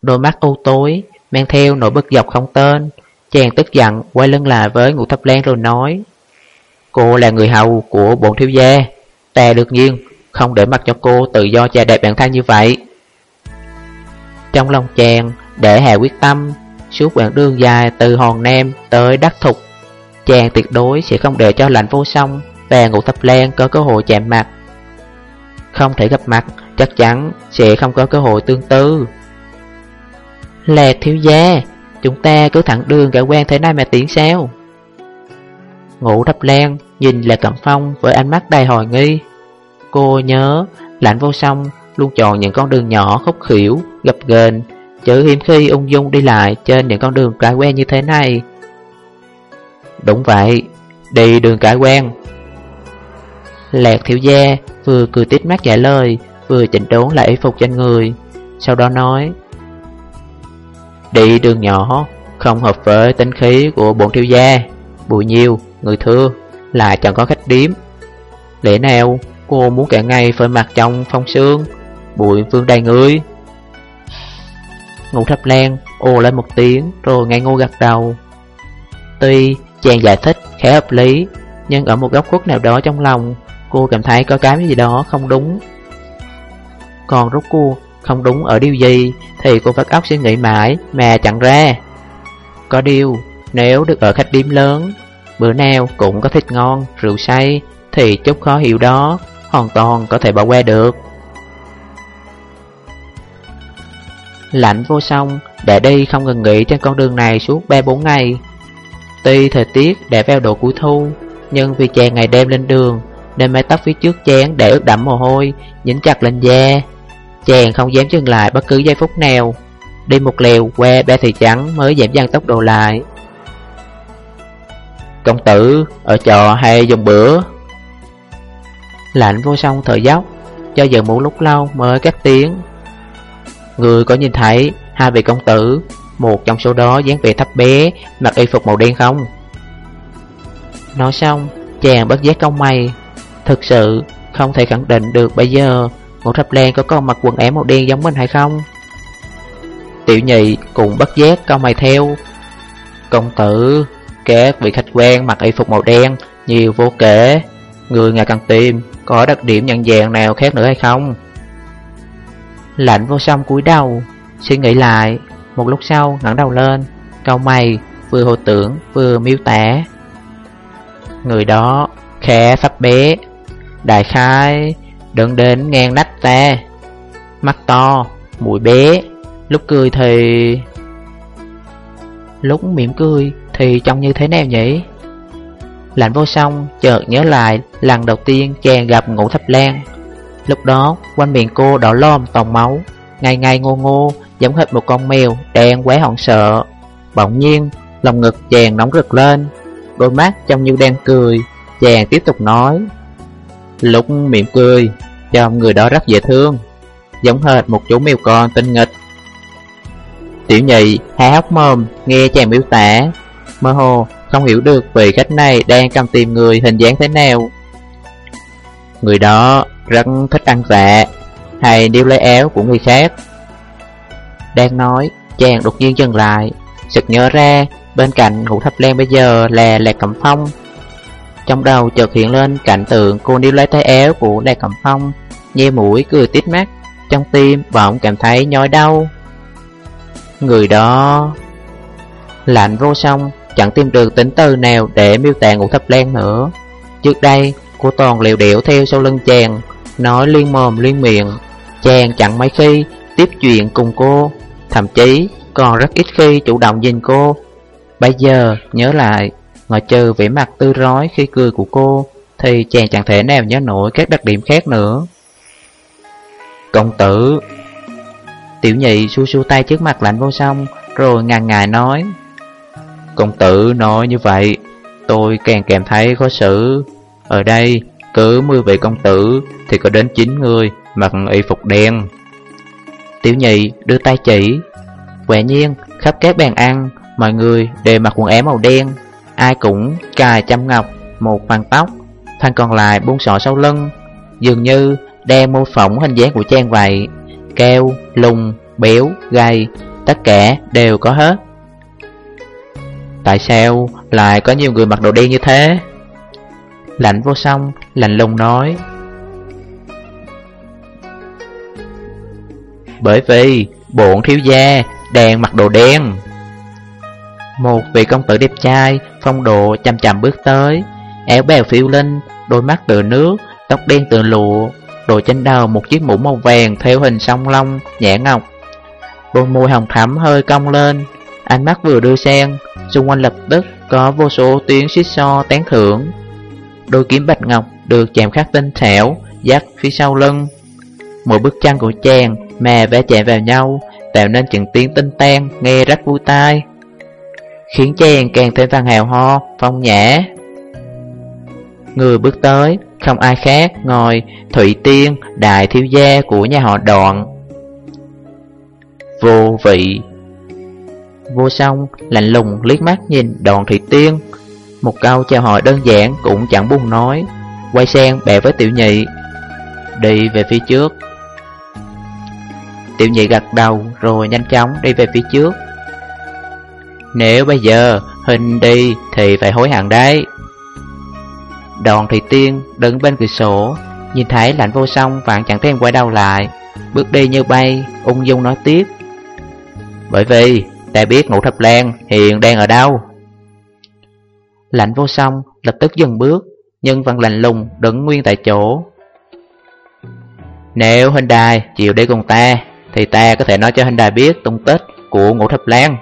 Đôi mắt u tối Mang theo nỗi bất dọc không tên, Chàng tức giận, quay lưng lại với ngũ thập len rồi nói, Cô là người hầu của bổn thiếu gia, Ta được nhiên Không để mặc cho cô tự do cha đẹp bản thân như vậy. Trong lòng chàng Để hạ quyết tâm Suốt đoạn đường dài từ Hòn Nam tới Đắc Thục Chàng tuyệt đối sẽ không để cho lạnh vô song Và ngũ thập lan có cơ hội chạm mặt. Không thể gặp mặt Chắc chắn sẽ không có cơ hội tương tư. Lạc thiếu gia Chúng ta cứ thẳng đường cả quen thế này mà tiến sao? Ngủ thập lan nhìn Lệ Cẩm Phong với ánh mắt đầy hồi nghi. Cô nhớ Lạnh vô song luôn chọn những con đường nhỏ khúc khỉu, gập ghềnh Chứ hiếm khi ung dung đi lại trên những con đường trải quen như thế này. Đúng vậy, đi đường trải quen. Lẹt thiếu gia vừa cười tít mắt trả lời Vừa chỉnh đốn lại y phục trên người Sau đó nói Đi đường nhỏ Không hợp với tính khí của bổn thiếu gia. Bụi nhiều người thưa là chẳng có khách điếm. Lẽ nào cô muốn cả ngày phơi mặt trong phong sương Bụi vương đầy người? Ngũ thập lan ồ lên một tiếng rồi ngay ngô gật đầu. Tuy chàng giải thích khá hợp lý Nhưng ở một góc khuất nào đó trong lòng Cô cảm thấy có cái gì đó không đúng. Còn rốt cuộc không đúng ở điều gì Thì cô phát óc suy nghĩ mãi mà chẳng ra. Có điều nếu được ở khách điếm lớn Bữa nào cũng có thịt ngon, rượu say Thì chút khó hiểu đó Hoàn toàn có thể bỏ qua được. Lạnh vô song, để đi không ngừng nghỉ trên con đường này suốt 3-4 ngày. Tuy thời tiết đã vào độ cuối thu, Nhưng vì chàng ngày đêm lên đường, Nên mái tóc phía trước chén để ướt đẫm mồ hôi Nhính chặt lên da. Chàng không dám dừng lại bất cứ giây phút nào. Đi một lèo qua ba thị trắng mới giảm dần tốc độ lại. Công tử, ở trò hay dùng bữa? Lạnh vô song thở dốc, Cho giờ một lúc lâu mới cắt tiếng. Người có nhìn thấy hai vị công tử, Một trong số đó dáng vẻ thấp bé, Mặc y phục màu đen không? Nói xong, Chàng bất giác công mày. Thực sự, không thể khẳng định được bây giờ Ngũ thập lan có con mặc quần áo màu đen giống mình hay không. Tiểu nhị cùng bất giác câu mày theo. Công tử, Các vị khách quen mặc y phục màu đen, Nhiều vô kể. Người ngày cần tìm Có đặc điểm nhận dạng nào khác nữa hay không? Lạnh vô song cúi đầu, Suy nghĩ lại. Một lúc sau, ngẩng đầu lên Câu mày, vừa hồi tưởng, vừa miêu tả. Người đó, khẽ thấp bé Đại khái, Đừng đến ngang nách ta. Mắt to, Mũi bé Lúc cười thì... Lúc mỉm cười thì trông như thế nào nhỉ? Lạnh vô song chợt nhớ lại, lần đầu tiên chàng gặp ngũ thập lan. Lúc đó, quanh miệng cô đỏ lom toàn máu. Ngày ngày ngô ngô, giống hệt một con mèo đen quá hòn sợ. Bỗng nhiên, lòng ngực chàng nóng rực lên. Đôi mắt trông như đang cười, Chàng tiếp tục nói. Lúc miệng cười, Trông người đó rất dễ thương, Giống hệt một chú mèo con tinh nghịch. Tiểu nhị há hốc mồm, nghe chàng miêu tả. Mơ hồ, không hiểu được vị khách này đang cầm tìm người hình dáng thế nào. Người đó rất thích ăn vạ, Hay điêu lấy éo của người khác. Đang nói, chàng đột nhiên dừng lại, Sực nhớ ra bên cạnh ngũ thập len bây giờ là Lạc Cẩm Phong. Trong đầu chợt hiện lên cảnh tượng cô điêu lấy tay éo của Lạc Cẩm Phong, Nhe mũi cười tít mắt, Trong tim bỗng cảm thấy nhói đau. Người đó Lạnh vô song, Chẳng tìm được tính từ nào để miêu tả ngũ thập len nữa. Trước đây, cô toàn liều điệu theo sau lưng chàng Nói liên mồm liên miệng Chàng chẳng mấy khi tiếp chuyện cùng cô. Thậm chí, còn rất ít khi chủ động nhìn cô. Bây giờ, nhớ lại Ngoại trừ vẻ mặt tư rói khi cười của cô, Thì chàng chẳng thể nào nhớ nổi các đặc điểm khác nữa. Công tử. Tiểu nhị xua xua tay trước mặt lạnh vô song, Rồi ngàn ngại nói. Công tử nói như vậy, Tôi càng cảm thấy khó xử. Ở đây cứ 10 vị công tử Thì có đến 9 người mặc y phục đen. Tiểu nhị đưa tay chỉ. Quả nhiên khắp các bàn ăn Mọi người đều mặc quần áo màu đen. Ai cũng cài chăm ngọc Một phần tóc Thành còn lại buông sọ sau lưng. Dường như đang mô phỏng hình dáng của Trang vậy. Keo, lùng, béo, gầy Tất cả đều có hết. Tại sao lại có nhiều người mặc đồ đen như thế? Lạnh vô song, lạnh lùng nói. Bởi vì bổn thiếu gia đèn mặc đồ đen. Một vị công tử đẹp trai, phong độ chăm chăm bước tới Áo bèo phiêu linh, đôi mắt tựa nước, tóc đen tựa lụa Đội trên đầu một chiếc mũ màu vàng theo hình song long, nhẹ ngọc. Đôi môi hồng thắm hơi cong lên Ánh mắt vừa đưa sang Xung quanh lập tức có vô số tiếng xích so tán thưởng. Đôi kiếm bạch ngọc được chạm khắc tinh xảo Dắt phía sau lưng. Mỗi bước chân của chàng mà vẽ chạm vào nhau Tạo nên những tiếng tinh tan nghe rất vui tai. Khiến chàng càng thêm văn hào ho, phong nhã. Người bước tới không ai khác ngồi Thủy Tiên, đại thiếu gia của nhà họ đoạn. Vô vị. Vô song lạnh lùng liếc mắt nhìn đoạn Thủy Tiên. Một câu chào hỏi đơn giản cũng chẳng buồn nói. Quay sang bè với tiểu nhị, Đi về phía trước. Tiểu nhị gật đầu rồi nhanh chóng đi về phía trước. Nếu bây giờ Hình đi thì phải hối hận đấy. Đoàn Thị Tiên đứng bên cửa sổ, Nhìn thấy lạnh vô song vạn chẳng thèm quay đầu lại, Bước đi như bay, Ung dung nói tiếp. Bởi vì, ta biết ngũ thập lan hiện đang ở đâu. Lạnh vô song, lập tức dừng bước, Nhưng vẫn lạnh lùng đứng nguyên tại chỗ. Nếu hình đài chịu đi cùng ta Thì ta có thể nói cho hình đài biết tung tích của ngũ thập lan.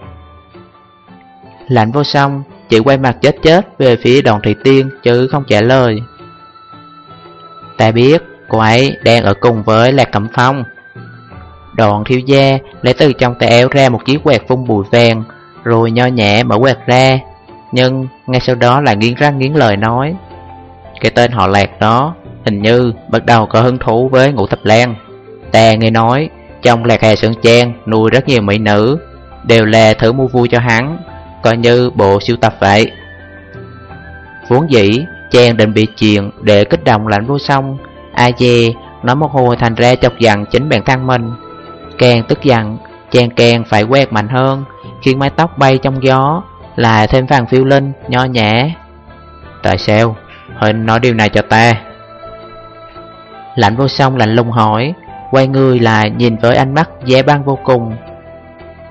Lạnh vô song, chỉ quay mặt chết chết về phía đoàn thị tiên chứ không trả lời. Ta biết cô ấy đang ở cùng với Lạc Cẩm Phong. Đoàn thiếu gia lấy từ trong tay áo ra một chiếc quạt phun bùi vàng, Rồi nho nhẹ mở quạt ra nhưng ngay sau đó lại nghiến răng nghiến lời nói. Cái tên họ lạc đó Hình như bắt đầu có hứng thú với ngũ thập lan. Ta nghe nói, Trong lạc hè sơn trang nuôi rất nhiều mỹ nữ, Đều là thử mua vui cho hắn, Coi như bộ siêu tập vậy. Vốn dĩ Trang định bị chuyện để kích động lạnh vô song, Ai dè nói một hồi thành ra chọc giận chính bản thân mình. Càng tức giận Trang càng phải quét mạnh hơn, Khiến mái tóc bay trong gió là thêm vàng phiêu linh, nho nhẹ. Tại sao? Huynh nói điều này cho ta Lạnh vô song lạnh lùng hỏi Quay người lại nhìn với ánh mắt dễ băng vô cùng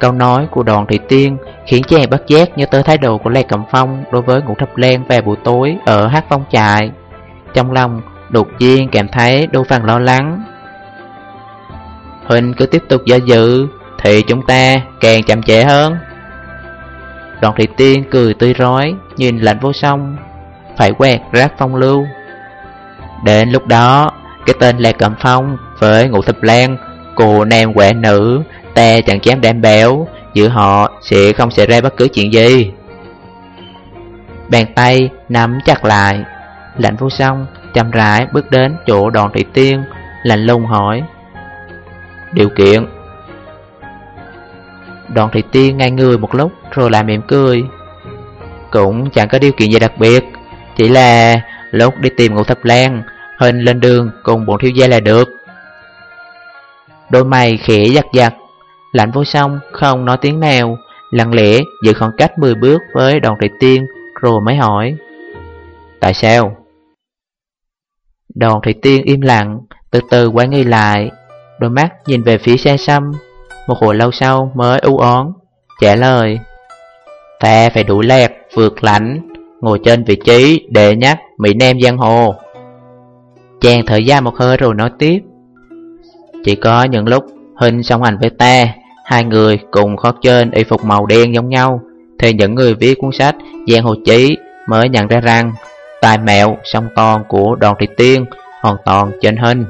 Câu nói của đoàn thị tiên khiến chàng bất giác nhớ tới thái độ của Lê Cẩm Phong đối với ngũ thập len về buổi tối ở hát phong trại. Trong lòng, đột nhiên cảm thấy đôi phần lo lắng. Huynh cứ tiếp tục do dự, thì chúng ta càng chậm trễ hơn. Đoàn thị tiên cười tươi rói, nhìn lạnh vô song, phải quẹt rác phong lưu. Đến lúc đó, cái tên Lê Cẩm Phong với ngũ thập lan, cô nam quẻ nữ Ta chẳng chém đảm béo Giữa họ sẽ không xảy ra bất cứ chuyện gì Bàn tay nắm chặt lại Lạnh vô song chậm rãi bước đến chỗ đoàn thị tiên Lạnh lùng hỏi Điều kiện Đoàn thị tiên ngay người một lúc, Rồi lại mỉm cười. Cũng chẳng có điều kiện gì đặc biệt, Chỉ là lúc đi tìm ngũ thập lan, Hình lên đường cùng bọn thiếu gia là được. Đôi mày khẽ giặt giặt Lạnh vô song, không nói tiếng nào, Lặng lẽ giữ khoảng cách 10 bước với đoàn thị tiên, Rồi mới hỏi, Tại sao? Đoàn thị tiên im lặng, Từ từ quay nghi lại, Đôi mắt nhìn về phía xe xăm. Một hồi lâu sau mới u oán Trả lời. Ta phải đủ lẹt, vượt lãnh Ngồi trên vị trí để nhắc Mỹ Nam Giang Hồ. Chàng thở ra một hơi rồi nói tiếp. Chỉ có những lúc Hình song hành với ta Hai người cùng khoác trên y phục màu đen giống nhau Thì những người viết cuốn sách Giang Hồ Chí mới nhận ra rằng Tài mẹo song toàn của đoàn thị tiên hoàn toàn trên hình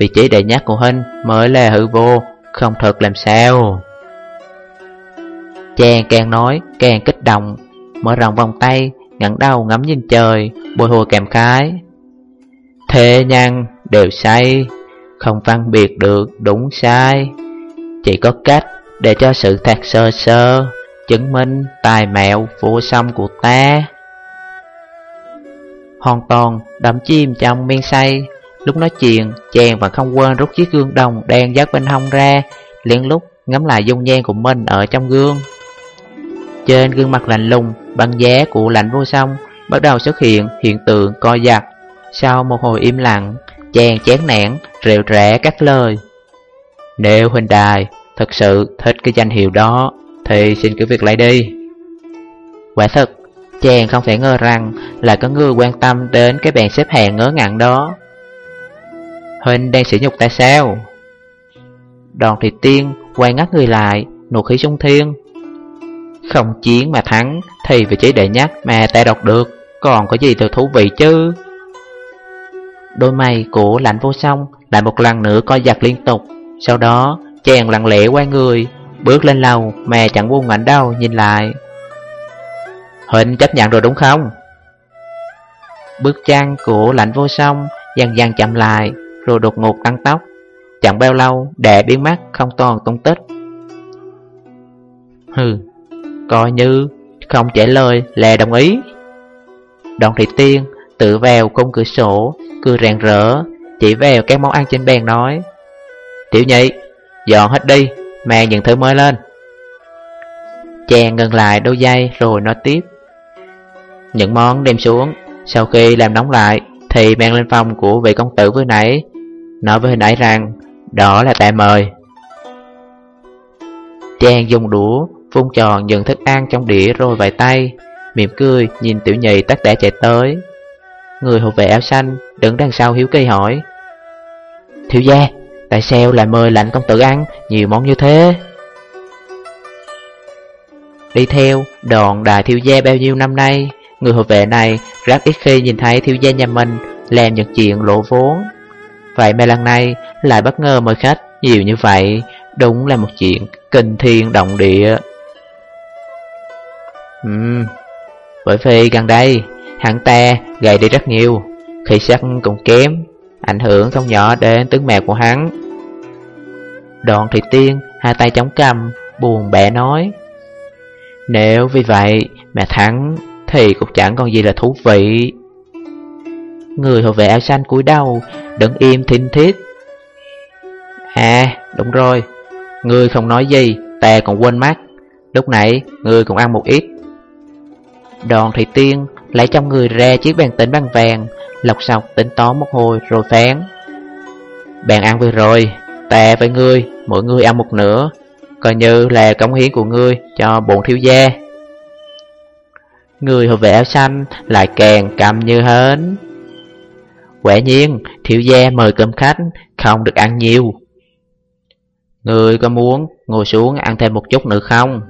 Vị trí đệ nhất của hình mới là hư vô không thật làm sao? Chàng càng nói, càng kích động, Mở rộng vòng tay, ngẩng đầu ngắm nhìn trời, Bồi hồi kèm khái. Thế nhân đều say, Không phân biệt được đúng sai. Chỉ có cách để cho sự thật sơ sơ Chứng minh tài mẹo vô song của ta. Hoàn toàn đắm chim trong men say Lúc nói chuyện, chàng và không quên rút chiếc gương đồng đang dắt bên hông ra, liền lúc ngắm lại dung nhan của mình ở trong gương. Trên gương mặt lạnh lùng, băng giá của lạnh vô song Bắt đầu xuất hiện hiện tượng co giật. Sau một hồi im lặng, Chàng chán nản, rệu rẽ các lời. Nếu huynh đài thật sự thích cái danh hiệu đó, Thì xin cứ việc lại đi. Quả thật, Chàng không thể ngờ rằng là có người quan tâm đến cái bàn xếp hàng ngớ ngẩn đó. Huynh đang sỉ nhục tại sao? Đoàn thị tiên quay ngắt người lại, nụ khí sung thiên Không chiến mà thắng thì vị trí đệ nhất mà ta đọc được Còn có gì từ thú vị chứ? Đôi mày của lạnh vô song lại một lần nữa coi giặt liên tục sau đó chàng lặng lẽ quay người Bước lên lầu mà chẳng buông ảnh đâu nhìn lại Huynh chấp nhận rồi đúng không? Bước chân của lạnh vô song dần dần chậm lại rồi đột ngột tăng tốc Chẳng bao lâu đẻ biến mất không toàn tung tích. Hừ, Coi như không trả lời là đồng ý. Đoạn thị tiên tự vào cung cửa sổ, Cười rạng rỡ, Chỉ vào các món ăn trên bàn nói, Tiểu nhị, Dọn hết đi, Mang những thứ mới lên. Chàng ngừng lại đôi giây rồi nói tiếp, Những món đem xuống, Sau khi làm nóng lại Thì mang lên phòng của vị công tử vừa nãy Nói với hình ấy rằng Đó là tạ mời. Chàng dùng đũa, Vung tròn những thức ăn trong đĩa rồi vài tay, Mỉm cười nhìn tiểu nhị tất đã chạy tới. Người hộ vệ áo xanh Đứng đằng sau hiếu kỳ hỏi, Thiếu gia, Tại sao lại mời lạnh công tử ăn nhiều món như thế? Đi theo đoàn đại thiếu gia bao nhiêu năm nay, Người hộ vệ này rất ít khi nhìn thấy thiếu gia nhà mình Làm những chuyện lộ vốn. Vậy mà lần này lại bất ngờ mời khách Nhiều như vậy, Đúng là một chuyện kinh thiên động địa. Ừm, Bởi vì gần đây, Hắn ta gầy đi rất nhiều, Khí sắc cũng kém, Ảnh hưởng không nhỏ đến tướng mẹ của hắn. Đoạn Thủy Tiên Hai tay chống cầm, Buồn bẻ nói, Nếu vì vậy mà thắng Thì cũng chẳng còn gì là thú vị. Người hộ vệ áo xanh cúi đầu, Đứng im thinh thiết. À đúng rồi. Ngươi không nói gì, Ta còn quên mắt. Lúc nãy ngươi cũng ăn một ít. Đoàn thị tiên lấy trong người ra chiếc bàn tính bằng vàng, Lọc sọc tính toán một hồi rồi phán. Bạn ăn vừa rồi, Ta với ngươi, Mỗi người ăn một nửa. Coi như là cống hiến của ngươi cho bổn thiếu gia. Người hộ vệ áo xanh lại càng cầm như hến. Quả nhiên, thiếu gia mời cơm khách, không được ăn nhiều. Người có muốn ngồi xuống ăn thêm một chút nữa không?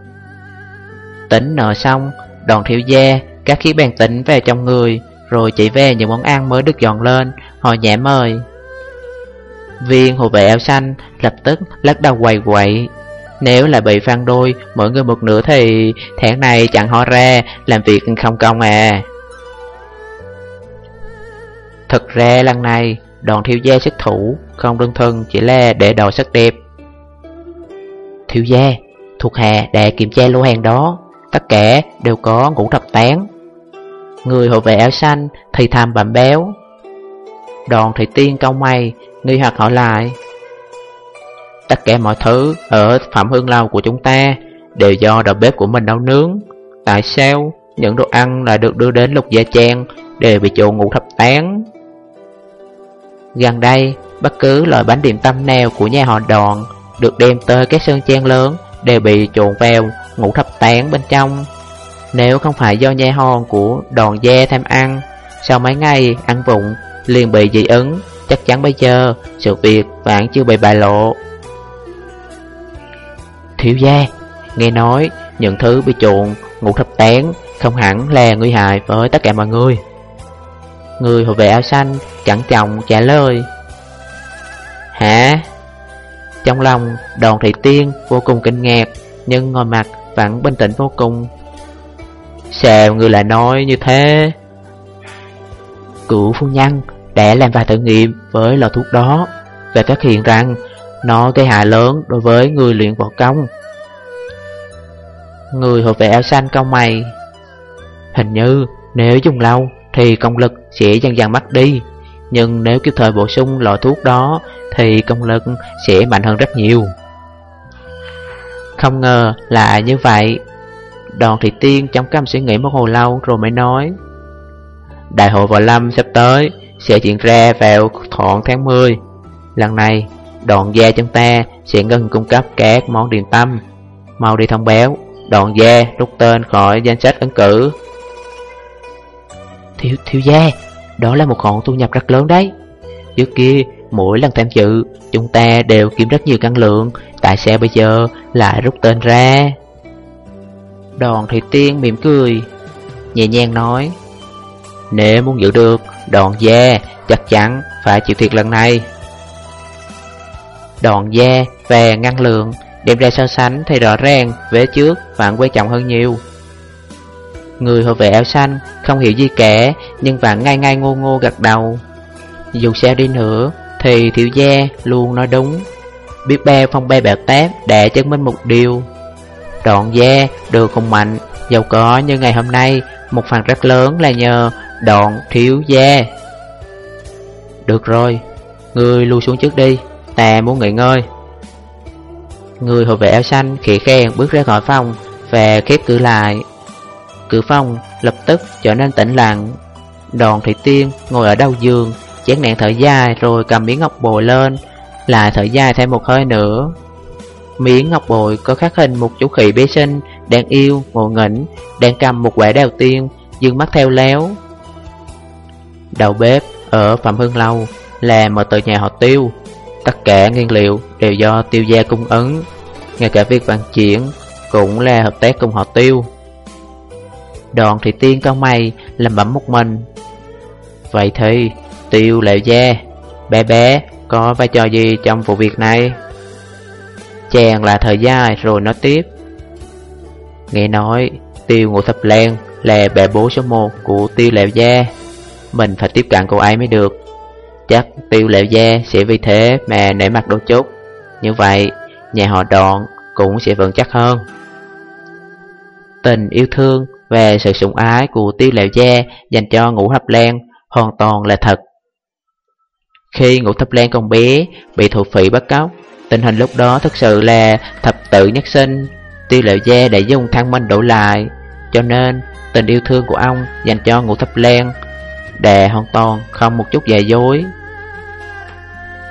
Tính nợ xong, đoàn thiếu gia các khí bàn tỉnh về trong người Rồi chỉ về những món ăn mới được dọn lên, họ nhẹ mời. Viên hộ vệ áo xanh lập tức lắc đầu quầy quậy. Nếu là bị phan đôi, mỗi người một nửa thì tháng này chẳng ho ra, làm việc không công à. Thật ra lần này, đoàn thiếu gia xuất thủ, không đơn thuần chỉ là để đòi sắc đẹp Thiếu gia, thuộc hạ đã kiểm tra lô hàng đó, tất cả đều có ngũ thập tán. Người hộ vệ áo xanh thì thầm bẩm béo. Đoàn thị tiên cau mày, nghi hoặc hỏi lại. Tất cả mọi thứ ở phẩm hương lâu của chúng ta đều do đầu bếp của mình nấu nướng. Tại sao những đồ ăn lại được đưa đến lục gia trang đều bị trộn ngũ thập tán? Gần đây, bất cứ loại bánh điểm tâm nào của nhà họ đòn được đem tới các sơn trang lớn đều bị trộn vào ngũ thập tán bên trong. Nếu không phải do nhà hòn của đòn gia tham ăn, sau mấy ngày ăn vụng liền bị dị ứng, chắc chắn bây giờ sự việc vẫn chưa bị bại lộ. Thiếu gia, nghe nói những thứ bị trộn ngũ thập tán không hẳn là nguy hại với tất cả mọi người. Người hộ vệ áo xanh cẩn trọng trả lời. Hả? Trong lòng, đoàn thị tiên vô cùng kinh ngạc, Nhưng ngồi mặt vẫn bình tĩnh vô cùng Sao người lại nói như thế Cựu phu nhân đã làm vài thử nghiệm với lò thuốc đó Và phát hiện rằng nó gây hại lớn đối với người luyện võ công Người hộ vệ áo xanh cau mày Hình như nếu dùng lâu thì công lực sẽ dần dần mất đi. Nhưng nếu kịp thời bổ sung loại thuốc đó, thì công lực sẽ mạnh hơn rất nhiều. Không ngờ là như vậy. Đoàn thị tiên trong căm suy nghĩ một hồi lâu rồi mới nói, Đại hội võ lâm sắp tới sẽ diễn ra vào thọn tháng 10 Lần này, đoàn gia chúng ta sẽ ngừng cung cấp các món điện tâm. Mau đi thông báo. Đoàn gia rút tên khỏi danh sách ứng cử. Thiếu, thiếu gia, đó là một khoản thu nhập rất lớn đấy. Trước kia Mỗi lần tham dự, chúng ta đều kiếm rất nhiều năng lượng Tại sao bây giờ lại rút tên ra? Đoàn thị tiên mỉm cười Nhẹ nhàng nói Nếu muốn giữ được đoàn gia chắc chắn phải chịu thiệt lần này. Đoàn gia và năng lượng đem ra so sánh thì rõ ràng vế trước vẫn quan trọng hơn nhiều. Người hộ vệ áo xanh, không hiểu gì cả, nhưng vẫn ngay ngay ngô ngô gật đầu. Dù sao đi nữa, thì thiếu gia luôn nói đúng. Biết bao phong bê bèo táp để chứng minh một điều. Đoạn gia được không mạnh, Giàu có như ngày hôm nay, Một phần rất lớn là nhờ đoạn thiếu gia. Được rồi Ngươi lui xuống trước đi, Ta muốn nghỉ ngơi. Người hộ vệ áo xanh khỉ khen bước ra khỏi phòng Và khép cửa lại. Cửa phòng lập tức trở nên tĩnh lặng. Đoàn thị tiên ngồi ở đầu giường Chán nạn thở dài rồi cầm miếng ngọc bồi lên Lại thở dài thêm một hơi nữa. Miếng ngọc bồi có khắc hình một chú khỉ bé sinh Đang yêu, ngộ nghĩnh Đang cầm một quả đào tiên Dương mắt theo léo. Đầu bếp ở Phạm Hương Lâu Là mở từ nhà họ tiêu. Tất cả nguyên liệu đều do tiêu gia cung ứng. Ngay cả việc vận chuyển Cũng là hợp tác cùng họ tiêu. Đoàn thì tiên cao mày, Làm bẩm một mình. Vậy thì, Tiêu lệ gia, Bé bé, có vai trò gì trong vụ việc này? Chàng là thời gian rồi nói tiếp. Nghe nói, tiêu ngũ thập lan là bè bố số 1 của tiêu lẹo gia. Mình phải tiếp cận cô ấy mới được. Chắc tiêu lẹo gia sẽ vì thế mà nể mặt đôi chút. Như vậy, nhà họ đoạn cũng sẽ vững chắc hơn. Tình yêu thương về sự sủng ái của tiêu lẹo gia dành cho ngũ thập lan hoàn toàn là thật. Khi ngũ thập lan còn bé bị thủ phỉ bắt cóc Tình hình lúc đó thực sự là thập tự nhất sinh. Tiêu lẹo gia đã dùng thăng minh đổ lại Cho nên tình yêu thương của ông dành cho ngũ thập lan Đè hoàn toàn không một chút giả dối.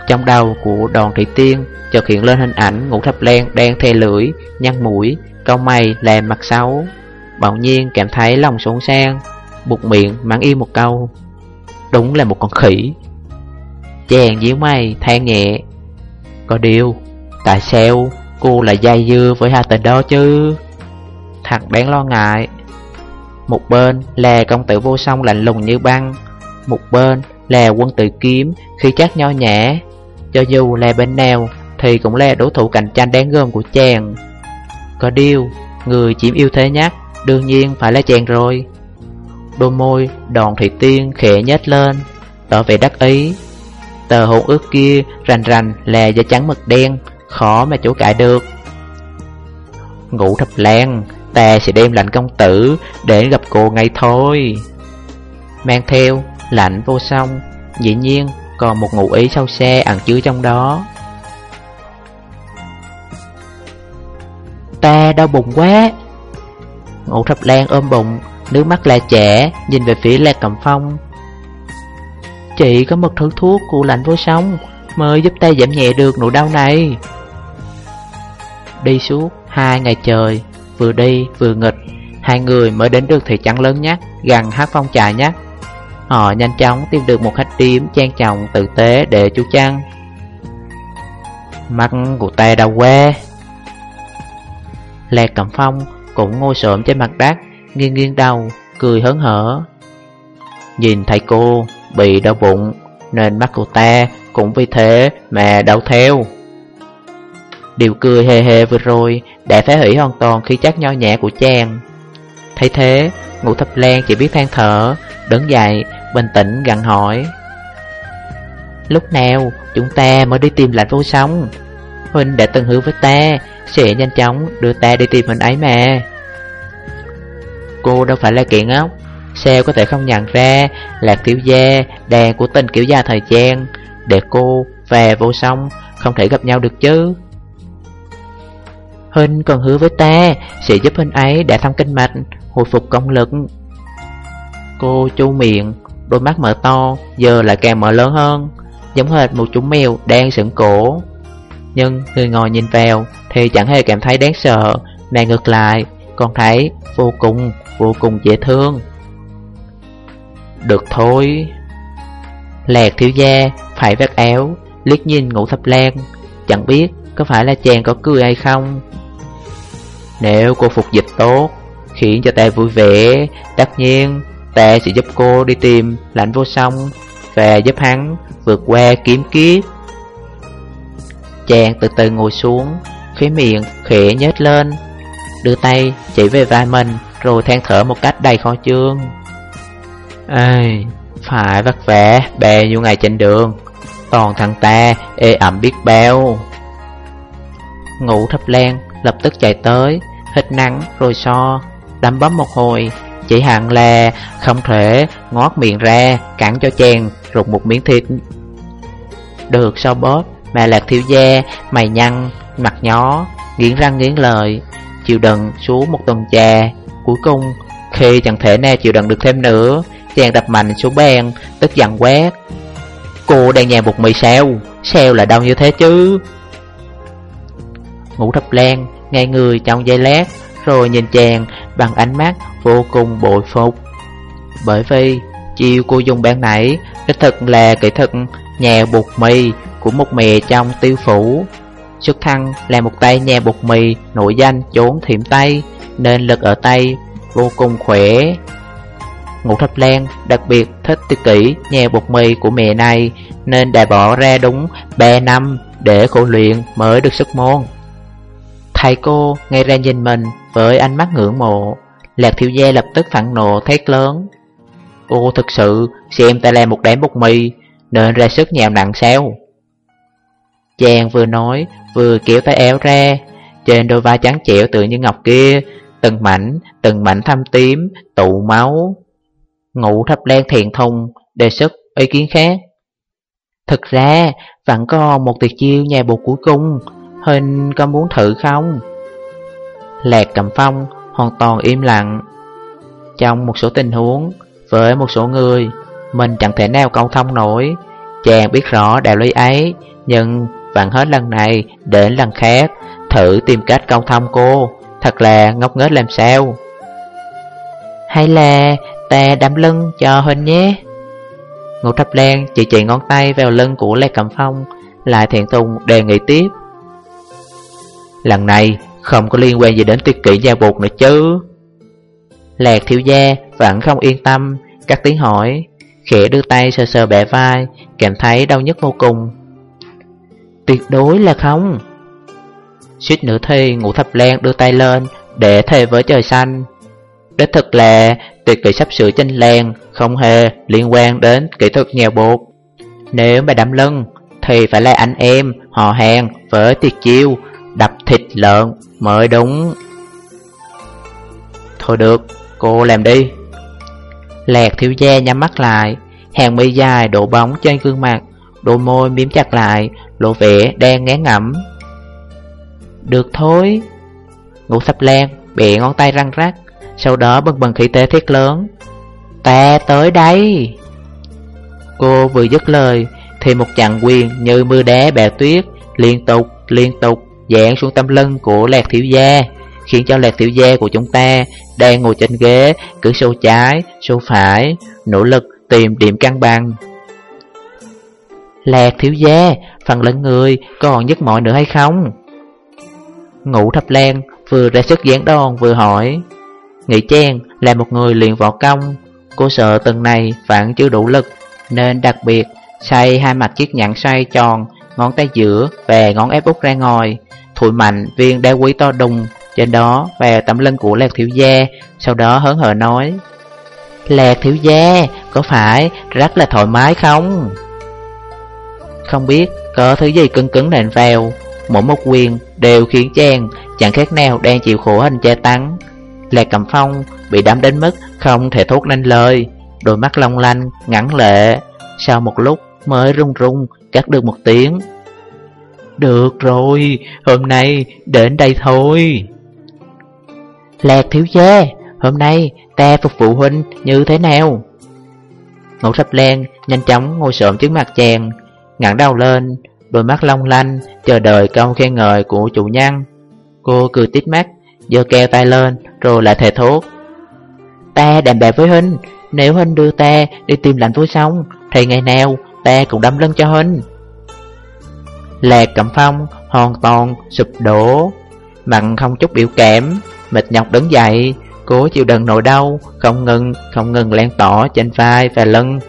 Trong đầu của đoàn thị tiên chợt hiện lên hình ảnh ngũ thập lan đang thè lưỡi, nhăn mũi, câu mày làm mặt xấu. Bỗng nhiên cảm thấy lòng xuống sang Buộc miệng mắng yêu một câu. Đúng là một con khỉ. Chàng díu mày than nhẹ. Có điều Tại sao cô lại dây dưa với hai tình đó chứ? Thật đáng lo ngại. Một bên là công tử vô song lạnh lùng như băng Một bên là quân tử kiếm khi chắc nho nhã. Cho dù là bên nào thì cũng là đối thủ cạnh tranh đáng gờm của chàng. Có điều, người chiếm yêu thế nhất đương nhiên phải là chàng rồi. Đôi môi đòn thị tiên khẽ nhếch lên, Tỏ vẻ đắc ý. Tờ hôn ước kia rành rành là da trắng mực đen, Khó mà chỗ cãi được. Ngủ thập lan Ta sẽ đem lạnh công tử Để gặp cô ngay thôi. Mang theo, lạnh vô song, Dĩ nhiên còn một ngụ ý sâu xe ẩn chứa trong đó. Ta đau bụng quá. Ngũ thập lan ôm bụng Nước mắt là trẻ Nhìn về phía Lạc cầm phong. Chị có một thứ thuốc cụ lạnh vô sóng, Mới giúp ta giảm nhẹ được nỗi đau này. Đi suốt hai ngày trời Vừa đi vừa nghịch Hai người mới đến được thị trấn lớn nhất Gần hát phong trà nhất. Họ nhanh chóng tìm được một khách điếm trang trọng tử tế để chú chăn. Mắt của ta đau quá Lạc Cẩm Phong cũng ngồi xổm trên mặt đất Nghiêng nghiêng đầu, cười hớn hở. Nhìn thấy cô bị đau bụng Nên mắt của ta cũng vì thế mà đau theo. Điều cười hề hề vừa rồi đã phá hủy hoàn toàn khi chắc nho nhẹ của chàng. Thấy thế, ngũ thập lan chỉ biết than thở Đứng dậy, bình tĩnh gặn hỏi. Lúc nào chúng ta mới đi tìm lạnh vô sống? Huynh đã từng hứa với ta, Sẽ nhanh chóng đưa ta đi tìm hình ấy mà. Cô đâu phải là kiện ốc Sao có thể không nhận ra Lạc thiếu gia đàn của tình kiểu gia thời gian Để cô và vô song Không thể gặp nhau được chứ? Huynh còn hứa với ta Sẽ giúp huynh ấy đã thăm kinh mạch, Hồi phục công lực. Cô chu miệng, Đôi mắt mở to, Giờ lại càng mở lớn hơn, Giống hệt một chú mèo đang sững cổ. Nhưng người ngồi nhìn vào Thì chẳng hề cảm thấy đáng sợ, Mà ngược lại, Còn thấy vô cùng vô cùng dễ thương. Được thôi. Lạc thiếu gia, phải vắt áo, Liếc nhìn ngủ thập lan Chẳng biết có phải là chàng có cười hay không. Nếu cô phục dịch tốt, Khiến cho ta vui vẻ, Tất nhiên ta sẽ giúp cô đi tìm lãnh vô song Và giúp hắn vượt qua kiếm kiếp. Chàng từ từ ngồi xuống Khóe miệng khẽ nhếch lên Đưa tay chỉ về vai mình Rồi than thở một cách đầy khó chương Ây, phải vất vả bè nhiêu ngày trên đường Toàn thằng ta ê ẩm biết bao. Ngủ thấp len lập tức chạy tới Hít nắng rồi so Đâm bấm một hồi Chỉ hẳn là không thể ngót miệng ra Cắn cho chàng rụt một miếng thịt. Được sao bóp? Mà lạc thiếu gia, Mày nhăn, Mặt nhó, Nghiến răng nghiến lời Chịu đựng xuống một tuần trà. Cuối cùng, khi chẳng thể nào chịu đựng được thêm nữa, Chàng đập mạnh xuống bàn, Tức giận quét Cô đang nhà bột mì sao Sao là đau như thế chứ? Ngủ thập lan Ngay người trong giây lát, Rồi nhìn chàng bằng ánh mắt vô cùng bội phục. Bởi vì chiều cô dùng ban nãy, Đích thực là kỹ thuật nhà bột mì của một mẹ trong tiêu phủ. Xuất thăng là một tay nhà bột mì, Nổi danh trốn thiểm tay Nên lực ở tay vô cùng khỏe. Ngũ Thập Lan đặc biệt thích tuyệt kỹ nhà bột mì của mẹ này, Nên đã bỏ ra đúng 3 năm để khổ luyện mới được xuất môn. Thầy cô ngay ra nhìn mình với ánh mắt ngưỡng mộ. Lạc thiếu gia lập tức phản nộ thét lớn. Cô thực sự xem ta là một đám bột mì, Nên ra sức nhào nặng sao? Chàng vừa nói vừa kéo tay éo ra. Trên đôi vai trắng trẻo tự như ngọc kia Từng mảnh, từng mảnh thâm tím, tụ máu Ngủ thấp len thiền thùng, đề xuất ý kiến khác. Thực ra, vẫn còn một tuyệt chiêu nhà bột cuối cùng. Hình có muốn thử không? Lạc cầm phong hoàn toàn im lặng. Trong một số tình huống Với một số người Mình chẳng thể nào câu thông nổi. Chàng biết rõ đạo lý ấy Nhưng vẫn hết lần này đến lần khác. Thử tìm cách câu thông cô. Thật là ngốc nghếch làm sao. Hay là ta đâm lưng cho Huynh nhé? Ngô Thập Lan chỉ chỉ ngón tay vào lưng của Lê Cẩm Phong Lại thiện tùng đề nghị tiếp. Lần này không có liên quan gì đến tiết kỷ gia bột nữa chứ. Lạc thiếu gia vẫn không yên tâm Các tiếng hỏi. Khẽ đưa tay sờ sờ bẻ vai Cảm thấy đau nhức vô cùng Tuyệt đối là không. Suýt nữa thì ngủ thập len đưa tay lên Để thề với trời xanh. Đích thực là tuyệt kỹ sắp sửa trên làng Không hề liên quan đến kỹ thuật nghèo bột. Nếu mà đâm lưng Thì phải là anh em, họ hàng với tiệt chiêu Đập thịt lợn mới đúng. Thôi được, cô làm đi. Lạc thiếu gia nhắm mắt lại Hàng mi dài đổ bóng trên gương mặt Đôi môi miếm chặt lại Lộ vẻ đang ngán ngẩm. Được thôi. Ngũ sắp lan Bẻ ngón tay răng rắc Sau đó bần bần khỉ tế thiết lớn. Ta tới đây. Cô vừa dứt lời Thì một chặng quyền như mưa đá bẻ tuyết Liên tục, liên tục Dạng xuống tâm lưng của lạc thiếu gia Khiến cho lạc thiếu gia của chúng ta Đang ngồi trên ghế Cứ sâu trái, sâu phải Nỗ lực tìm điểm cân bằng. Lạc thiếu gia, Phần lẫn người còn giấc mọi nữa hay không? Ngũ thập lan Vừa ra sức gián đòn vừa hỏi. Nghĩ Trang là một người liền võ công, Cô sợ từng này vẫn chưa đủ lực, Nên đặc biệt xoay hai mặt chiếc nhẫn xoay tròn, Ngón tay giữa và ngón ép út ra ngoài Thụi mạnh viên đá quý to đùng Trên đó và tấm lưng của Lạc Thiếu Gia, Sau đó hớn hở nói. Lạc Thiếu Gia, Có phải rất là thoải mái không? Không biết có thứ gì cứng cứng nền vào Mỗi một quyền đều khiến chàng Chẳng khác nào đang chịu khổ hình cha tắng Lạc Cầm Phong bị đắm đến mức không thể thốt nên lời Đôi mắt long lanh, ngắn lệ. Sau một lúc mới rung rung cắt được một tiếng. Được rồi, hôm nay đến đây thôi. Lạc thiếu gia, hôm nay ta phục vụ huynh như thế nào? Ngũ sắp len nhanh chóng ngồi xổm trước mặt chàng ngẩng đầu lên, đôi mắt long lanh, chờ đợi câu khen ngợi của chủ nhân. Cô cười tít mắt, giơ keo tay lên, rồi lại thề thốt. Ta đàm bạc với Huynh, nếu Huynh đưa ta đi tìm lạnh vui xong, thì ngày nào ta cũng đâm lưng cho Huynh. Lạc Cẩm Phong hoàn toàn sụp đổ, mặn không chút biểu cảm, mệt nhọc đứng dậy, cố chịu đựng nỗi đau, không ngừng, không ngừng lan tỏ trên vai và lưng,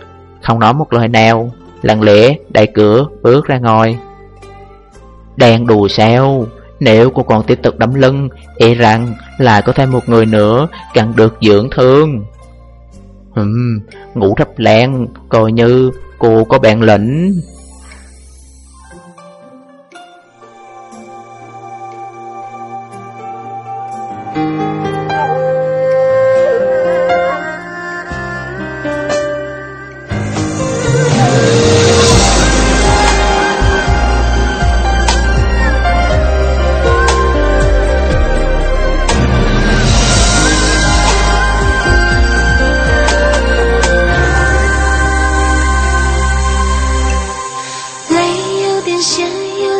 không nói một lời nào Lặng lẽ đẩy cửa bước ra ngoài Đang đùa sao Nếu cô còn tiếp tục đấm lưng E rằng là có thêm một người nữa Cần được dưỡng thương Hừm, ngủ rắp lan Coi như cô có bạn lĩnh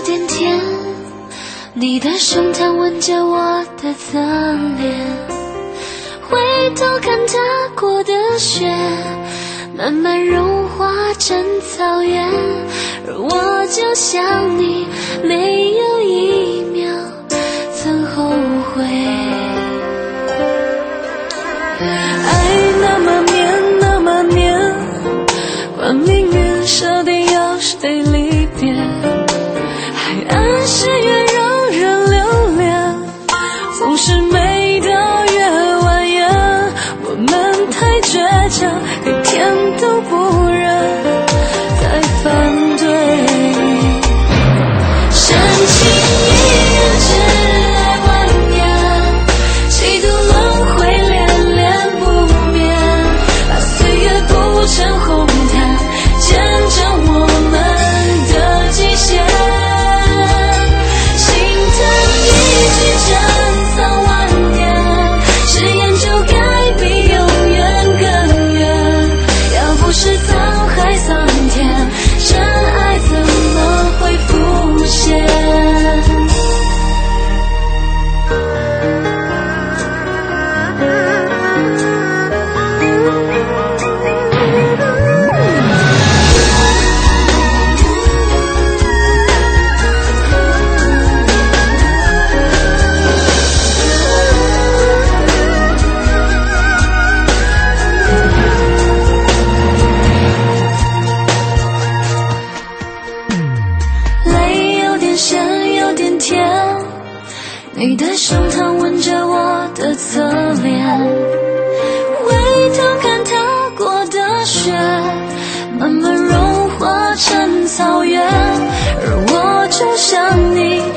点甜你的胸膛吻着我的侧脸回头看踏过的雪慢慢融化成草原而我就像你没有一秒曾后悔。爱那么绵那么黏管命运设定要谁离想你。